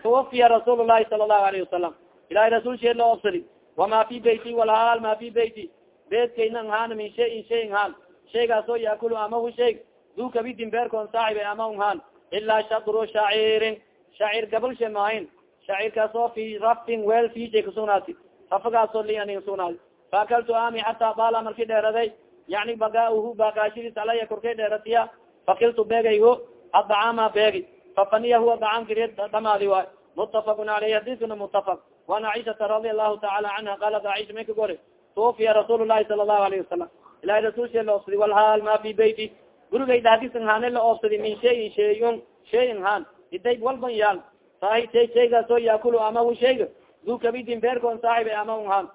tuwafiya rasuul lahi sala allahu alayhi wasalam ilahay rasuul shee loo obsadi wama fi beyti walhaal ma fi beyti beedkayna nhaan min shayin shay nhaan shaygaas oo yaakulu amahu shay du kabidin beerkoon saaxibe ama nhaan ilaa shadru shaciirin. Shacir gabalshe maahin. Shacirkaas oo fi rafin weel fijay kasugnaati rafagaasoo lianin sugnaati faakaltu ami xataa baala marki dheeraday. Yani bagaahu baakaashidis alaya korkay dheeratiya. Fakiltu beegayho addacaama beegi. Fafaniya huwa dacaamki reed dhamaadi waay. Mutafakun aleyh hadiskuna mutafak wan aishata radi allahu taala canha qalat aisha may ka tuwafiya rasuul lahi sala allahu alayhi wasalam ilahi rasuul shee la oobsadi walhaal ma fi beyti gurigay daadisan haane la oobsadi min shayin shayun shayin haan idayg walban yaal sahi shay shaygaasoo yaakulu amahu shayga du kabidin beerkoon saaxibe ama un haan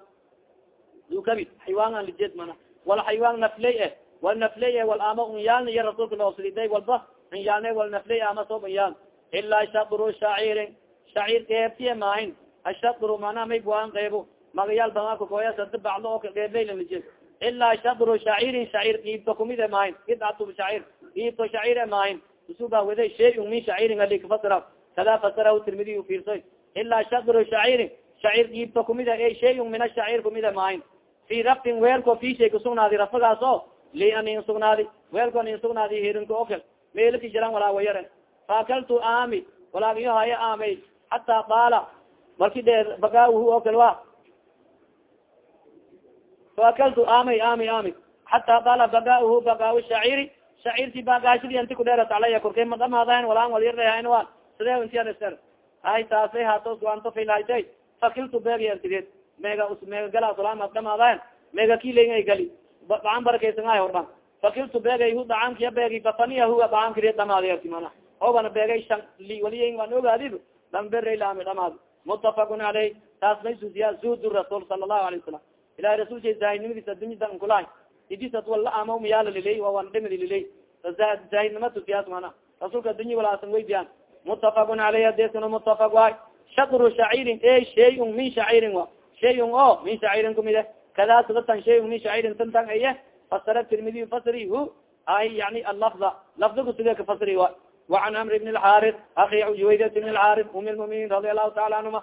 du kabid xaywaan an lijed mana wal xaywaan nafley eh wal nafley eh wal ama un yaalna iyo rasuulka la oobsadi day walba an yaalne wal nafley ama soob an yaal ilaa shadru shaciirin shaciir qeebtiye maahin ashadru manaa may magayaal bamaakakoya sada bacdo oo kadheerlaylamije ilaa shadru shaciirin shaciir iibto kumide maahin idcatu shaciir iibto shaciire maahin usuba wede shayun min shaciirin alikafasira kada fasarahu tirmidiy fiirsoy ilaa shadru shaciirin shaciir iibto kumide e shayun min ashaciir kumide maahin fi rafin weelko fi shay kasugnaadi rafagaas o li an in sugnaadi weelko an in sugnaadi hirinka okal meelki jiran walaa wayaren faakaltu aami walaagiyo haya aamay hataa baala marki dheer bagaahu okal wa faakaltu aamay aami aami hataa baala bagaahu bagaahu shaciiri shaciirti bagaashidi anti kudheerat calaya korkay madamaadahan walaan walyardahan wa sidee intiaser hay taasay haatos waanto filhaytay fakiltu beegi antigeed mega mega galaas walaan madamaadahan mega kilenga gali dacaan barakaysangahay hordhan fakiltu beegay hu dacaankiya beegi fafaniya huwa dacaankiria dhamaadayarti mana. Obana beegay shan li waliya waan ogaadib dambere laami dhamaad mutafakun caleyh taas may susiya zuhdu rasuul sala allahu alay wasalam ilahi rasulka zaahidnimadiis adunyadan kulahay idisad wala ama miyaala liley wawan dhimidi liley zaahidnima tusiyaas mana rasuulka adunya walaasan weydiyaan mutafakun caleyh adeskana mutafak waay shadru shaciirin e shayun min shaciirin wa shayun o min shaciirin kumide kada sidatan shayun min shaciirin tantan aye fasara tirmidiy fasri hu ay yani alafda lafdigu sidee ka fasri wa وعn cمr بن الحاrث aki juwaydt بن الحاrث um المؤمiنin رadi الlahu taala anهuma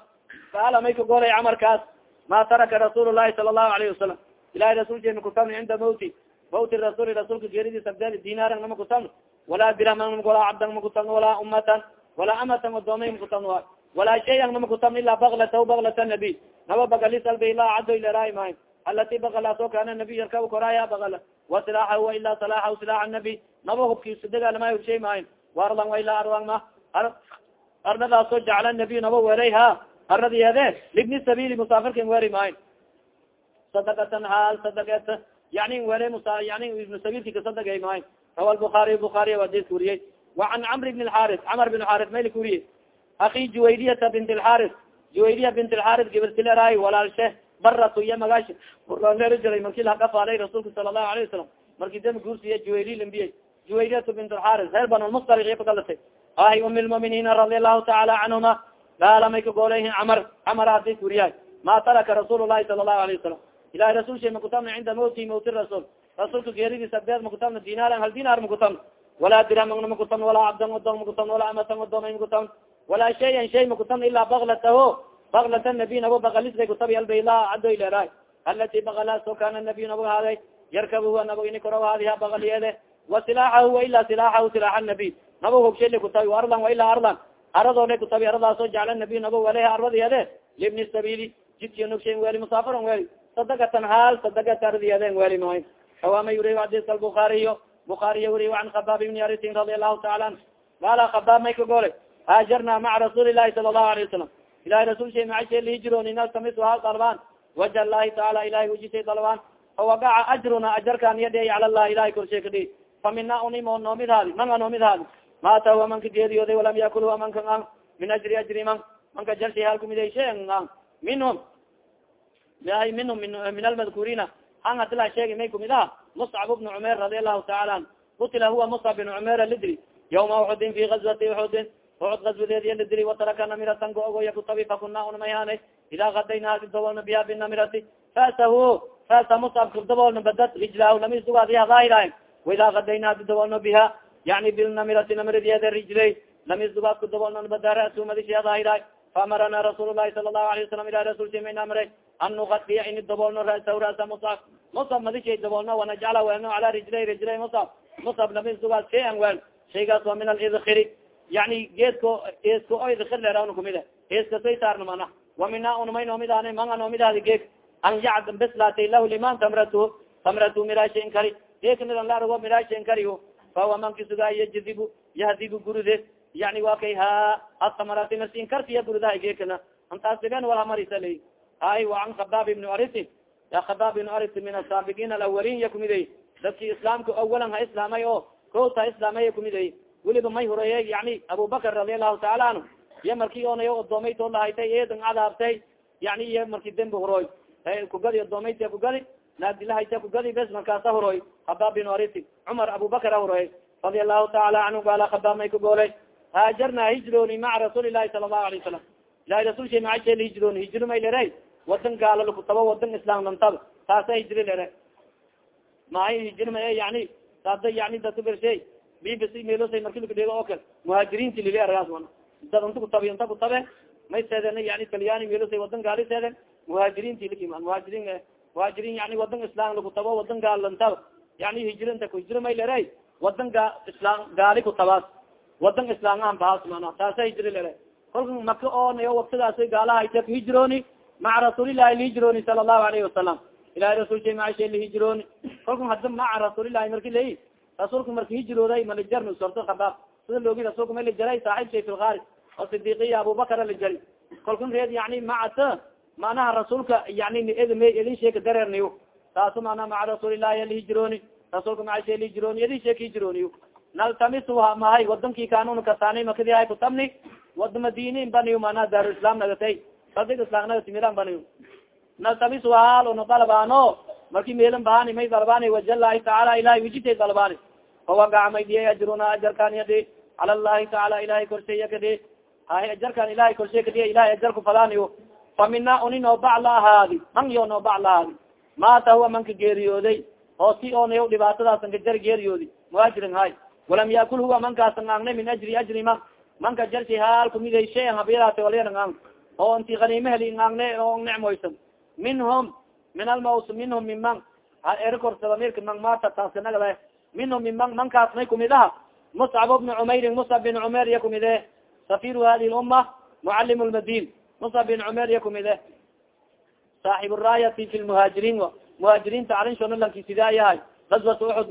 saala may ka golay camarkaas ma taraka rasuul lahi sala lahu alayhi wasalam ilahay rasulkeena kutabni cinda mawti mawti rasuuli rasuulka geeridiis abdeed dinaaran nama kutabno walaa dirahman walaa cabdan ma kutabno walaa umatan walaa amatan adoomay ma kutabno a walaa shayan nama kutabno ilaa baklata baklata nabiy naba bagalis alba ilaa cado ilaraaimaayn alati bakalaasoo kaana nabiy arka koraaya bakala wa silaaxahu ilaa salaaxahu silaax nabiy naba hubkiisu dagaalama hubshay maayn waarlan ilaa arlan ma ardadaasoo jacla nabiy naba weeray ha haradi ede libni sabil musafirka nweri maayn sadakatan haal sadaet yani were yani ibn sabilki kasadagay maayn rawa buaariy buaariy wadis uriyey waan camr bn xaris camr bin xaris maylik uriyey aki juwaydiyata bint lxaris juwaydiya bint lxaris gibertileray walaalshe baratu iya magash. Urlaaneeri jiray marki lakafaalay rasuulka sala lahu alayh wasalam marki dam guursiya juwaydi lambiyey juwaydiyata bint lxaris reer banulmustalik iy kagalatay ahi um lmuminiina radi allahu taala canhuma qaala may kagoleyhi camar camar hadis wuriyaay ma taraka rasuul lahi sala lahu alayه wasalam ilahi rasul shay makutabna cinda mawti mawti موت rasuulka geeridis adeed makutabna dinaran hal dinar makutabna walaa diraman makutabna walaa cabdan odon makutabna walaa amatan odon makutabna walaa shayan shay makutabna ilaa baklataho baklat nabiy nabo bakalis bay kutabi albayla cadoy leeraay alati bakala so kana nabiy nabog haaday. Yarkab hua nabog ini korow haadiha bakaliyede wa silaaxahu wa ilaa silaaxahu silaax nabiy. Nabog hogshay la kutabi arlan wa aradoole kutabi aradaaso jacla nabiy nabo waleha aradiyade libni sabili jidki nogshay weli musaafiran weli sadakatan haal sadakata aradiyadeen weli maay awama yuri hadiska albukaariyo bukaariya wuri an khabaab ibni arisin radi allahu taala an gaala khabaab may ka goole. Haajarna maca rasuuli lahi sala allahu alayه wasalam ilahi rasul shay macashe lihijroninaltamis hal dalbaan. Waja llahi taala ilahi wajisay dalbaan. Fawagaca ajruna ajarkan yadhey cala lah ilahi korshay kadhi famina unimo noomid haadi manga noomid haadi mata huwa manka geeriyooday walam yakul huwa manka an min ajri ajri man manka jarshay halkumiday shay an minhum yahay minhum min almadkurina an atila sheegi may kumid aha muscab bnu cumer radi allahu taala an. Qutila huwa muscab bin cumer lidri yawma uxudin fi gazwati uxudin ucud gazwadeediya lidri wataraka namiratan googoya kutabi fakuna unmayhana idaa kadayna dabolna biha binamirati fasahu fasa muscab dabolna badad rijlah lami sugaadiya daahiraay waidaa kadayna dabolna biha yani bilnamirati namiradiyeeda rijlay lami sugaadku dabolna bada rasu madishiya daahiraay faamarana rasuul lahi sala lahu alayه wasalam ila rasul shay mayna amray an nugadiya ini daboolno rasahu rasa musab musab madishay daboolno wanajcala weelno cala rijlay rijlay musab musab lami sugaad shayan weel shaygaas waa min alidkiri yani geedko eesko o idkir leerawn kumide eeskasay saarna mana wa mina unmay noomidaana manga noomidaadi geeg an yacd beslaatay lahu liman tamratu tamratu miraashain kari geeknidan la argo miraashain kari fahuwa manki sugaa yajdibu yahdibu gurude yani wa kay ha asamarati marsin kartiya gurudaha geekana antaas diben walhamarisa ley hay waan khabaab ibnu arisi ya khabaab ibnu arisi min asaabiqiin alawalin ya kumiday dadki islaamka awalan ha islaamay o koota islaamay ya kumiday weliba may horeeye yani abubakar radi allahu taala anhu iyo marki onayo odoomayto lahaytay eedan cadaabtay yani iyo marki dembi horoy kugadi odoomayta kugadi naagdilahayta kugadi bes markaasa horoy khabaab ibnu arisi cumar abubakar a horoy radi allahu taala canhu gaala khabaab may ka goolay haajarna hijrooni maca rasuuli lahi sala allahu alay wasalam ilahi rasul shay maca shel hijrooni hijro may lere wadan gaala lakutabo wadan islam lantaba taasa hijri lere maay hijri ma yani saada yani dadka bershe bbc melosay marki lakadego oo kale muhaajiriinti lili argaas mana dad inta kutabi inta kutabe may seeden yani talyani melosay wadan gaali seeden muhaajiriinti likiman muhaajiriin muhaajiriin yani wadan islam lakutabo wadan gaal lantaba yani hijrinta ku hijri may lere wadan ga islam gaali kutabaas wadan islaamahan bahas mana taasa hijri lere kolka maka oonayo waktidaas gaalaha hijrooni maca rasuulilahi lihijrooni sala allahu alayhi wasalam ilahi rasulka maasha lihijrooni kolka hada maca rasuulilahi marki lai rasuulka marka hijrooday malijarn sorto khabaab sida loogi rasulka ma lijaray saaxib shay fi lgaari oo sidiqiya abubakar lijari kolkan reed yani macata manaha rasuulka yani edm edin sheeka dareerniyo taasu mana maca rasuulilahi lihijrooni rasuulka maasha lihijrooni edin sheeka hijrooniyo naltamisuha mahay wadankii kanun kasaanay makadi hay kutabni wada madinin baniyo mana daarulislam nagatay sadig islam nagatimidaan baniyo naltamisuha halona dalbaano marki meelan bahani may dalbaani wajalahi tacaala ilahay wijitay dalbaani fawagaca may diya ajruna ajarkan yadi cala llahi tacaala ilahay korsheeya kadi hay ajarkan ilahay korsheey kadiya ilahay ajarku falaaniyo fa mina uni bacla ahaadi man yo noo bacla ahaadi maata huwa manka geeriyooday. Oo si onayo dhibaatadaasan kajar geeriyoodi muhaajirin hay walam yakul huwa mankaasan aangnay min ajri ajri man manka jarsi haal kumiday shayan habiyadaate walyan ang oo inti haniime heli aangne oo necmoysan minhum min almaws minhum min man erkorsaba mirka man mata taaskanagale minhum min man mankaas may kumid aha muscab bni cumairin muscab bin cumer iya kumide safiru hadi lumma mucalim lmadin muscab bin cumer iya kumide. Saaxib raayati fi lmuhaajiriin muhaajiriinta arinshona lanki sidaa yahay gazwat uxud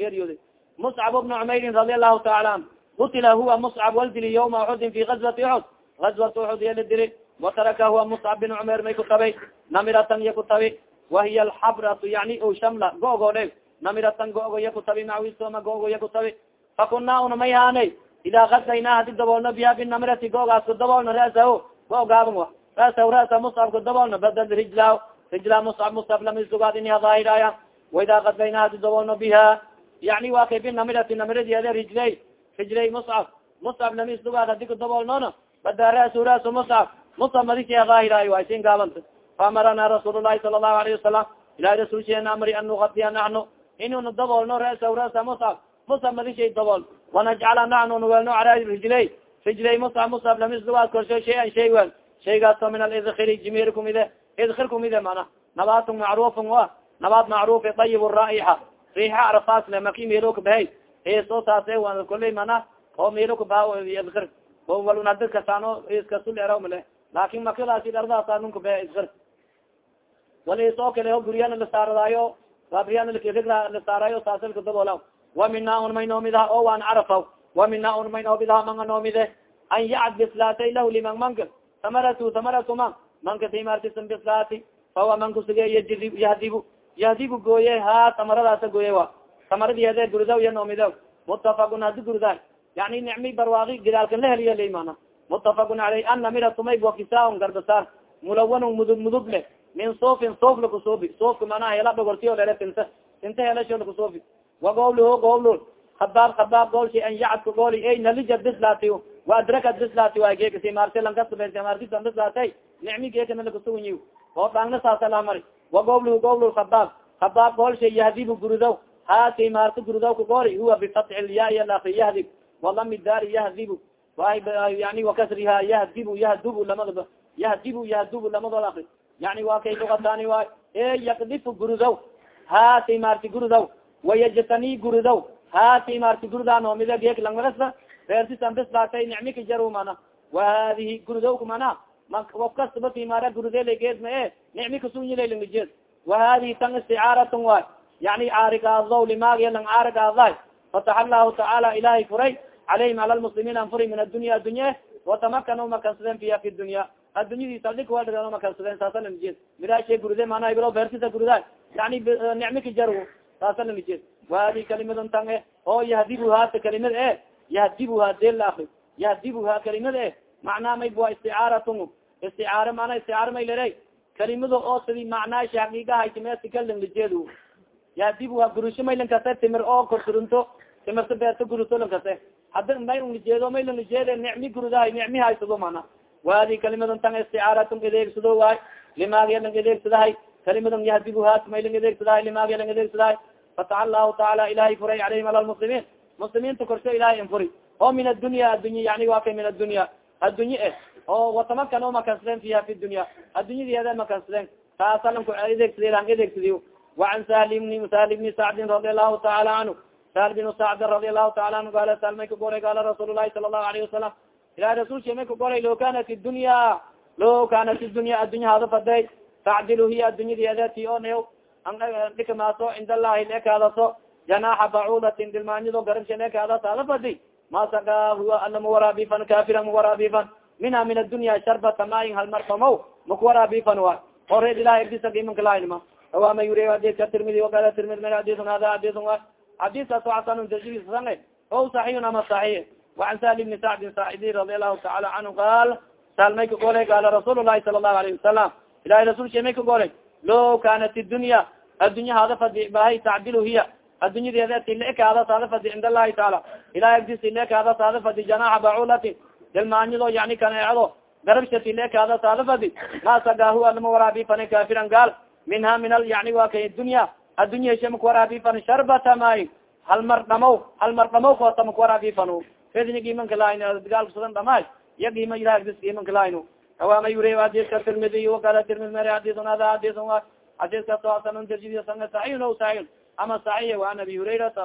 geeriyooday muscab bna cumairin radi allahu taala an qutila huwa muscab waldili yawma uxudin fi gazwati uxud gazwat uxud iya la diri wataraka huwa muscab bin cumer may kutabay namiratan iya kutabi wahiya alxabratu yani shamla gogo dhe namiratan gogo iya kutabi mawisoma gogo iya kutabi fakuna una may haanay idaa kadayna hadi daboolno biha binamirati googaas ku daboolno rasaho gogaaban wa rasahu rasa muscab ku daboolno badal rijla rijla muscab muscab lamisugaad iniha daahiraya waidaa kadayna hadi daboolno biha yani wa kay binamirati namiradiede rijlay rijlay muscab muscab lamisugaad hadi ku daboolnono bada rasu rasu muscab muscab madisia daahirayo waa sin gaabanta faamarana rasuul lahi sala lahu alayhi wasalam ilahi rasulsheena amri an nugadiya naxnu inuna daboolno rasa rasa muscab muscab madishay dabool wanajcala naxnu nuweelno cala rijlay rijlay muscab muscab lamisdugaad korsho shay-an shay wel shaygaaso min alidkiri jimir kumide. Idkir kumide mana. Nabaatun macruufun a nabaat macruufi dayib raixa riixa arfaas le maki meelo kabahay eesoo saase wa koley mana. Oo meelo kabaha idkir walunadi kasaano iskasuleeraw male laakin makadaasi dardaasa nun kabahe idkir wal isoo kale o guryana lasaaradaayo gabriyana lasaarayo saasalka daboola wa mina un may noomidaha o waan carafaw wa mina un may manga noomide an yacd bislaatay lah liman manka tamaratu tamaratu man manka timartisan bislaati fahuwa manku sige yajidi yahdibu gooye ha tamaradaasa gooye wa tamaradiede gurdaw iya noomidaw mutafakun hadi gurdaa yani nicmi barwaaqi gidaalkan la heliya leymana mutafakun aley an namiratu may wakisaon garbasaar mulawanun mudug mudug le min sofin sof lakusuubi sofka manaha hela dhogortiyo lere tinta tinta helasho lakusuubi wa gowluhu gowlul habaab habaab goolsha an yacadka gooli. Ey nalija bislaati wa adraka bislaati waa geekasi maarti lankasamartisan bislaatay nicmi geekana lakasugunyi oo dhaangna saasa lahamari wa gowluhu gowlul habaab habaab goolsha yahdibu gurudow haati maarti gurudow ka gooli. Huwa bifatxi lyaai laki yahdib walami daari yahdibu yani wakasriha yahdibu yahdubu lamadaba yahdibu yahdubu lamadoo laki yani waa kay lugatani waay e yakdifu gurudow haati maarti gurudow wayajtani gurudow haati maarti guruda noomida geek langmarasa reertisan bislaatay nicmika jaru mana wahadihi gurudowka mana of kastaba timara gurudela geed ma e nicmi kasunyilailangajeed wahadihi tan isticaaratun waay yani caarigaadaw limaagya lang caarigaadaay fataxa allahu tacaala ilahay furay calayhim cala lmuslimiin an furi min addunya addunya watamakanu makansadeen fiya fi dunya addunyadii saldhig waa makansadeen saasa lamajeed midaashe gurude mana iblo beertisa guruda yani nicmika jar saasa lamajeed wahadi kalimadun tan e oo yahdibuhaata kalimad e yahdibuha del akri yahdibuha kalimad e macnaa may waa isticaaratun isticaare mana isticaare may lere kalimado oo sidi macnaasha haqiigahaytimesikalajeed yahdibuha gurusho may lankase timir oo korsurunto timirta beerta guruto lankase hada may unlajeedo may lanlajeede nicmi gurudahay nicmi haysado mana wadi kalimadan tan isticaaratun adeegsado waay limaagya lang adeegsadahay kalimadan yahdibuhaas may lang adeegsadahay limaagya lang adeegsadahay fataxa allahu taala ilahay furay alayhim ala lmuslimiin muslimiinta korsho ilahay in furi oo min addunya addunya yani wa kay min addunya addunye eh oo watamakan o makansadeen fiha fi dunya addunyadiada makansadeen taasa lanku adeegsada lang adeegsadiy وعn shl bni sal bni sacdin radi aلlahu taala canhu sal bn sacdin radi aلlahu taala anhu gala sal may ka goray gala rasuul lahi sala الlahu alayه wasalam ilahi rasulka may ka goray lo kanat dunya lo kanat dunya addunya hada faday tacdil hiya addunyadiadati o ne dhikmaaso cind allahi leekaadaso janaxa bacudatin dilmaanyado garabsha leekaadas hada fadi ma saka huwa ana mawarabifan kafira mawarabifan minha min addunya sharbata maayin halmarfamo makwarabifan wa oreed ilahi agdisagimanka lahaynima awama yuri adika tirmidi wakala tirmidi mer adis hada adis xadiskaas xasan darjigisasan o saxiixun ama saxiix وan sal bni sacdin saaidi radi alahu taala canhu qaal sal may ka golay qaala rasuul lahi sala الlahu alayه wasalam ilahi rasul she may ka golay lo kanat dunya addunya hada fadi bahay tacdil hiya addunyadeda tilekaada saada fadi cind allahi taala ilahi agdis tilekaada saada fadi janaxa baculatin dilmaanyado yani kaneecdo garabsha tilekaada saada fadi ma sagahu alama waraabi fana kafiran gaal minha min al yani wa kay dunya addunya heshe makwarabifan sharbata may hal mar dhamaw hal mar dhamaw koota makwarabifan fedni gimanka lahayn gaalka sudan gima ilah dis gimanka lahayno awama yure hadiska tirmidiy wakala tirmid mer hadisun hada hadisun wa hadiska so asanun darjidiy sanga saxiixun o saxiixun ama saxiix wa an abi hurayrata